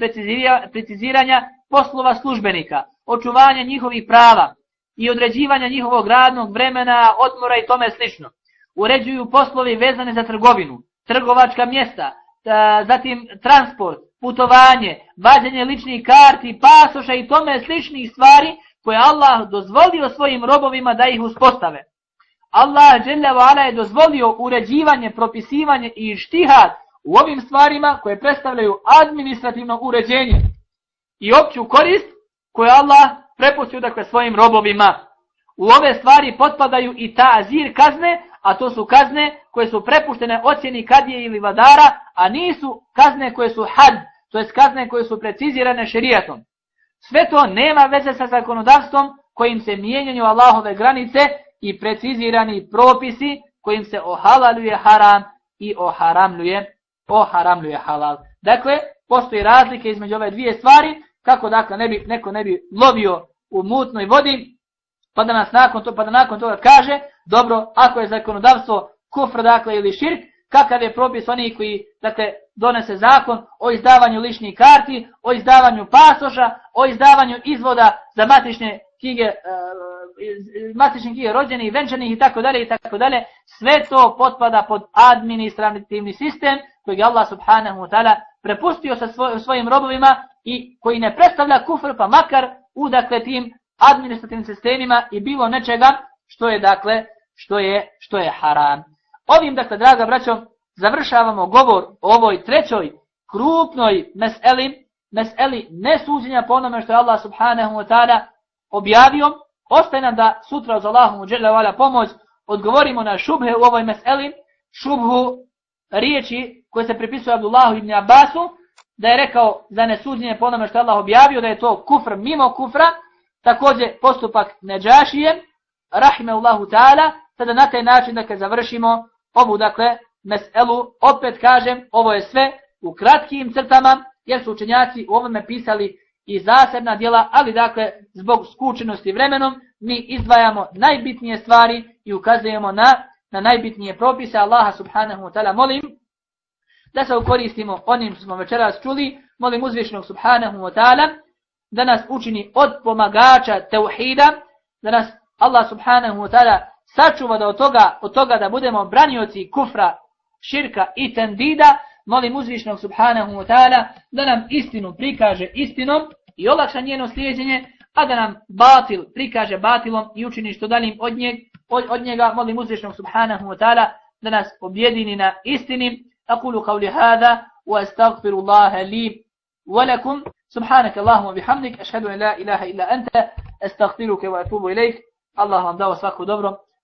preciziranja poslova službenika, očuvanja njihovih prava i određivanja njihovog radnog vremena, odmora i tome slično. Uređuju poslovi vezane za trgovinu, trgovačka mjesta, zatim transport, putovanje, vađenje ličnih karti, pasoša i tome sličnih stvari koje Allah dozvolio svojim robovima da ih uspostave. Allah je dozvolio uređivanje, propisivanje i štihad u ovim stvarima koje predstavljaju administrativno uređenje i opću korist koju Allah prepustio dakle svojim robovima. U ove stvari potpadaju i ta azir kazne, a to su kazne koje su prepuštene ocjeni kadije ili vladara, a nisu kazne koje su had, to jest kazne koje su precizirane šerijatom. Sve to nema veze sa zakonodavstvom kojim se mijenjaju Allahove granice i precizirani propisi kojim se ohalaluje haram i oharamljuje oharamljuje halal. Dakle, postoji razlike između ove dvije stvari, kako dakle ne bi, neko ne bi lovio u mutnoj vodi, pa da nas nakon to, pa da nakon toga kaže, dobro, ako je zakonodavstvo kufr, dakle, ili širk, kakav je propis oni koji, dakle, donese zakon o izdavanju ličnih karti, o izdavanju pasoša, o izdavanju izvoda za matične knjige, e, uh, matičnih knjige rođenih, venčanih i tako dalje i tako dalje, sve to potpada pod administrativni sistem koji je Allah subhanahu wa ta'ala prepustio sa svoj, svojim robovima i koji ne predstavlja kufr pa makar u dakle tim administrativnim sistemima i bilo nečega što je dakle što je što je haram. Ovim dakle draga braćo završavamo govor o ovoj trećoj krupnoj meseli, meseli nesuđenja po onome što je Allah subhanahu wa ta'ala objavio. Ostaje nam da sutra uz Allahom uđele pomoć odgovorimo na šubhe u ovoj meseli, šubhu riječi koje se pripisuje Abdullahu ibn Abbasu, da je rekao za nesuđenje po onome što je Allah objavio, da je to kufr mimo kufra, također postupak neđašije, rahimeullahu ta'ala, sada na taj način da završimo ovu, dakle, meselu, opet kažem, ovo je sve u kratkim crtama, jer su učenjaci u ovome pisali i zasebna djela, ali dakle, zbog skučenosti vremenom, mi izdvajamo najbitnije stvari i ukazujemo na na najbitnije propise Allaha subhanahu wa ta'ala. Molim da se ukoristimo onim što smo večeras čuli. Molim uzvišnog subhanahu wa ta'ala da nas učini od pomagača teuhida, da nas Allah subhanahu wa ta'ala sačuva da od toga, od toga da budemo branioci kufra, širka i tendida. Molim uzvišnog subhanahu wa ta'ala da nam istinu prikaže istinom i olakša njeno slijedjenje, a da nam batil prikaže batilom i učini što daljim od njeg od njega molim uzvišnog subhanahu wa ta'ala da nas objedini na istini. Akulu kavli hada wa astagfiru Allahe li wa lakum. Subhanaka Allahumma bihamdik. Ašhadu an la ilaha illa anta. Astagfiruke wa atubu ilaik. Allah vam dao svako dobro.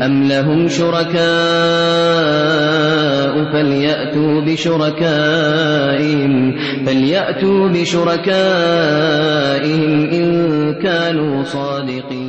أم لهم شركاء فليأتوا بشركائهم فليأتوا بشركائهم إن كانوا صادقين.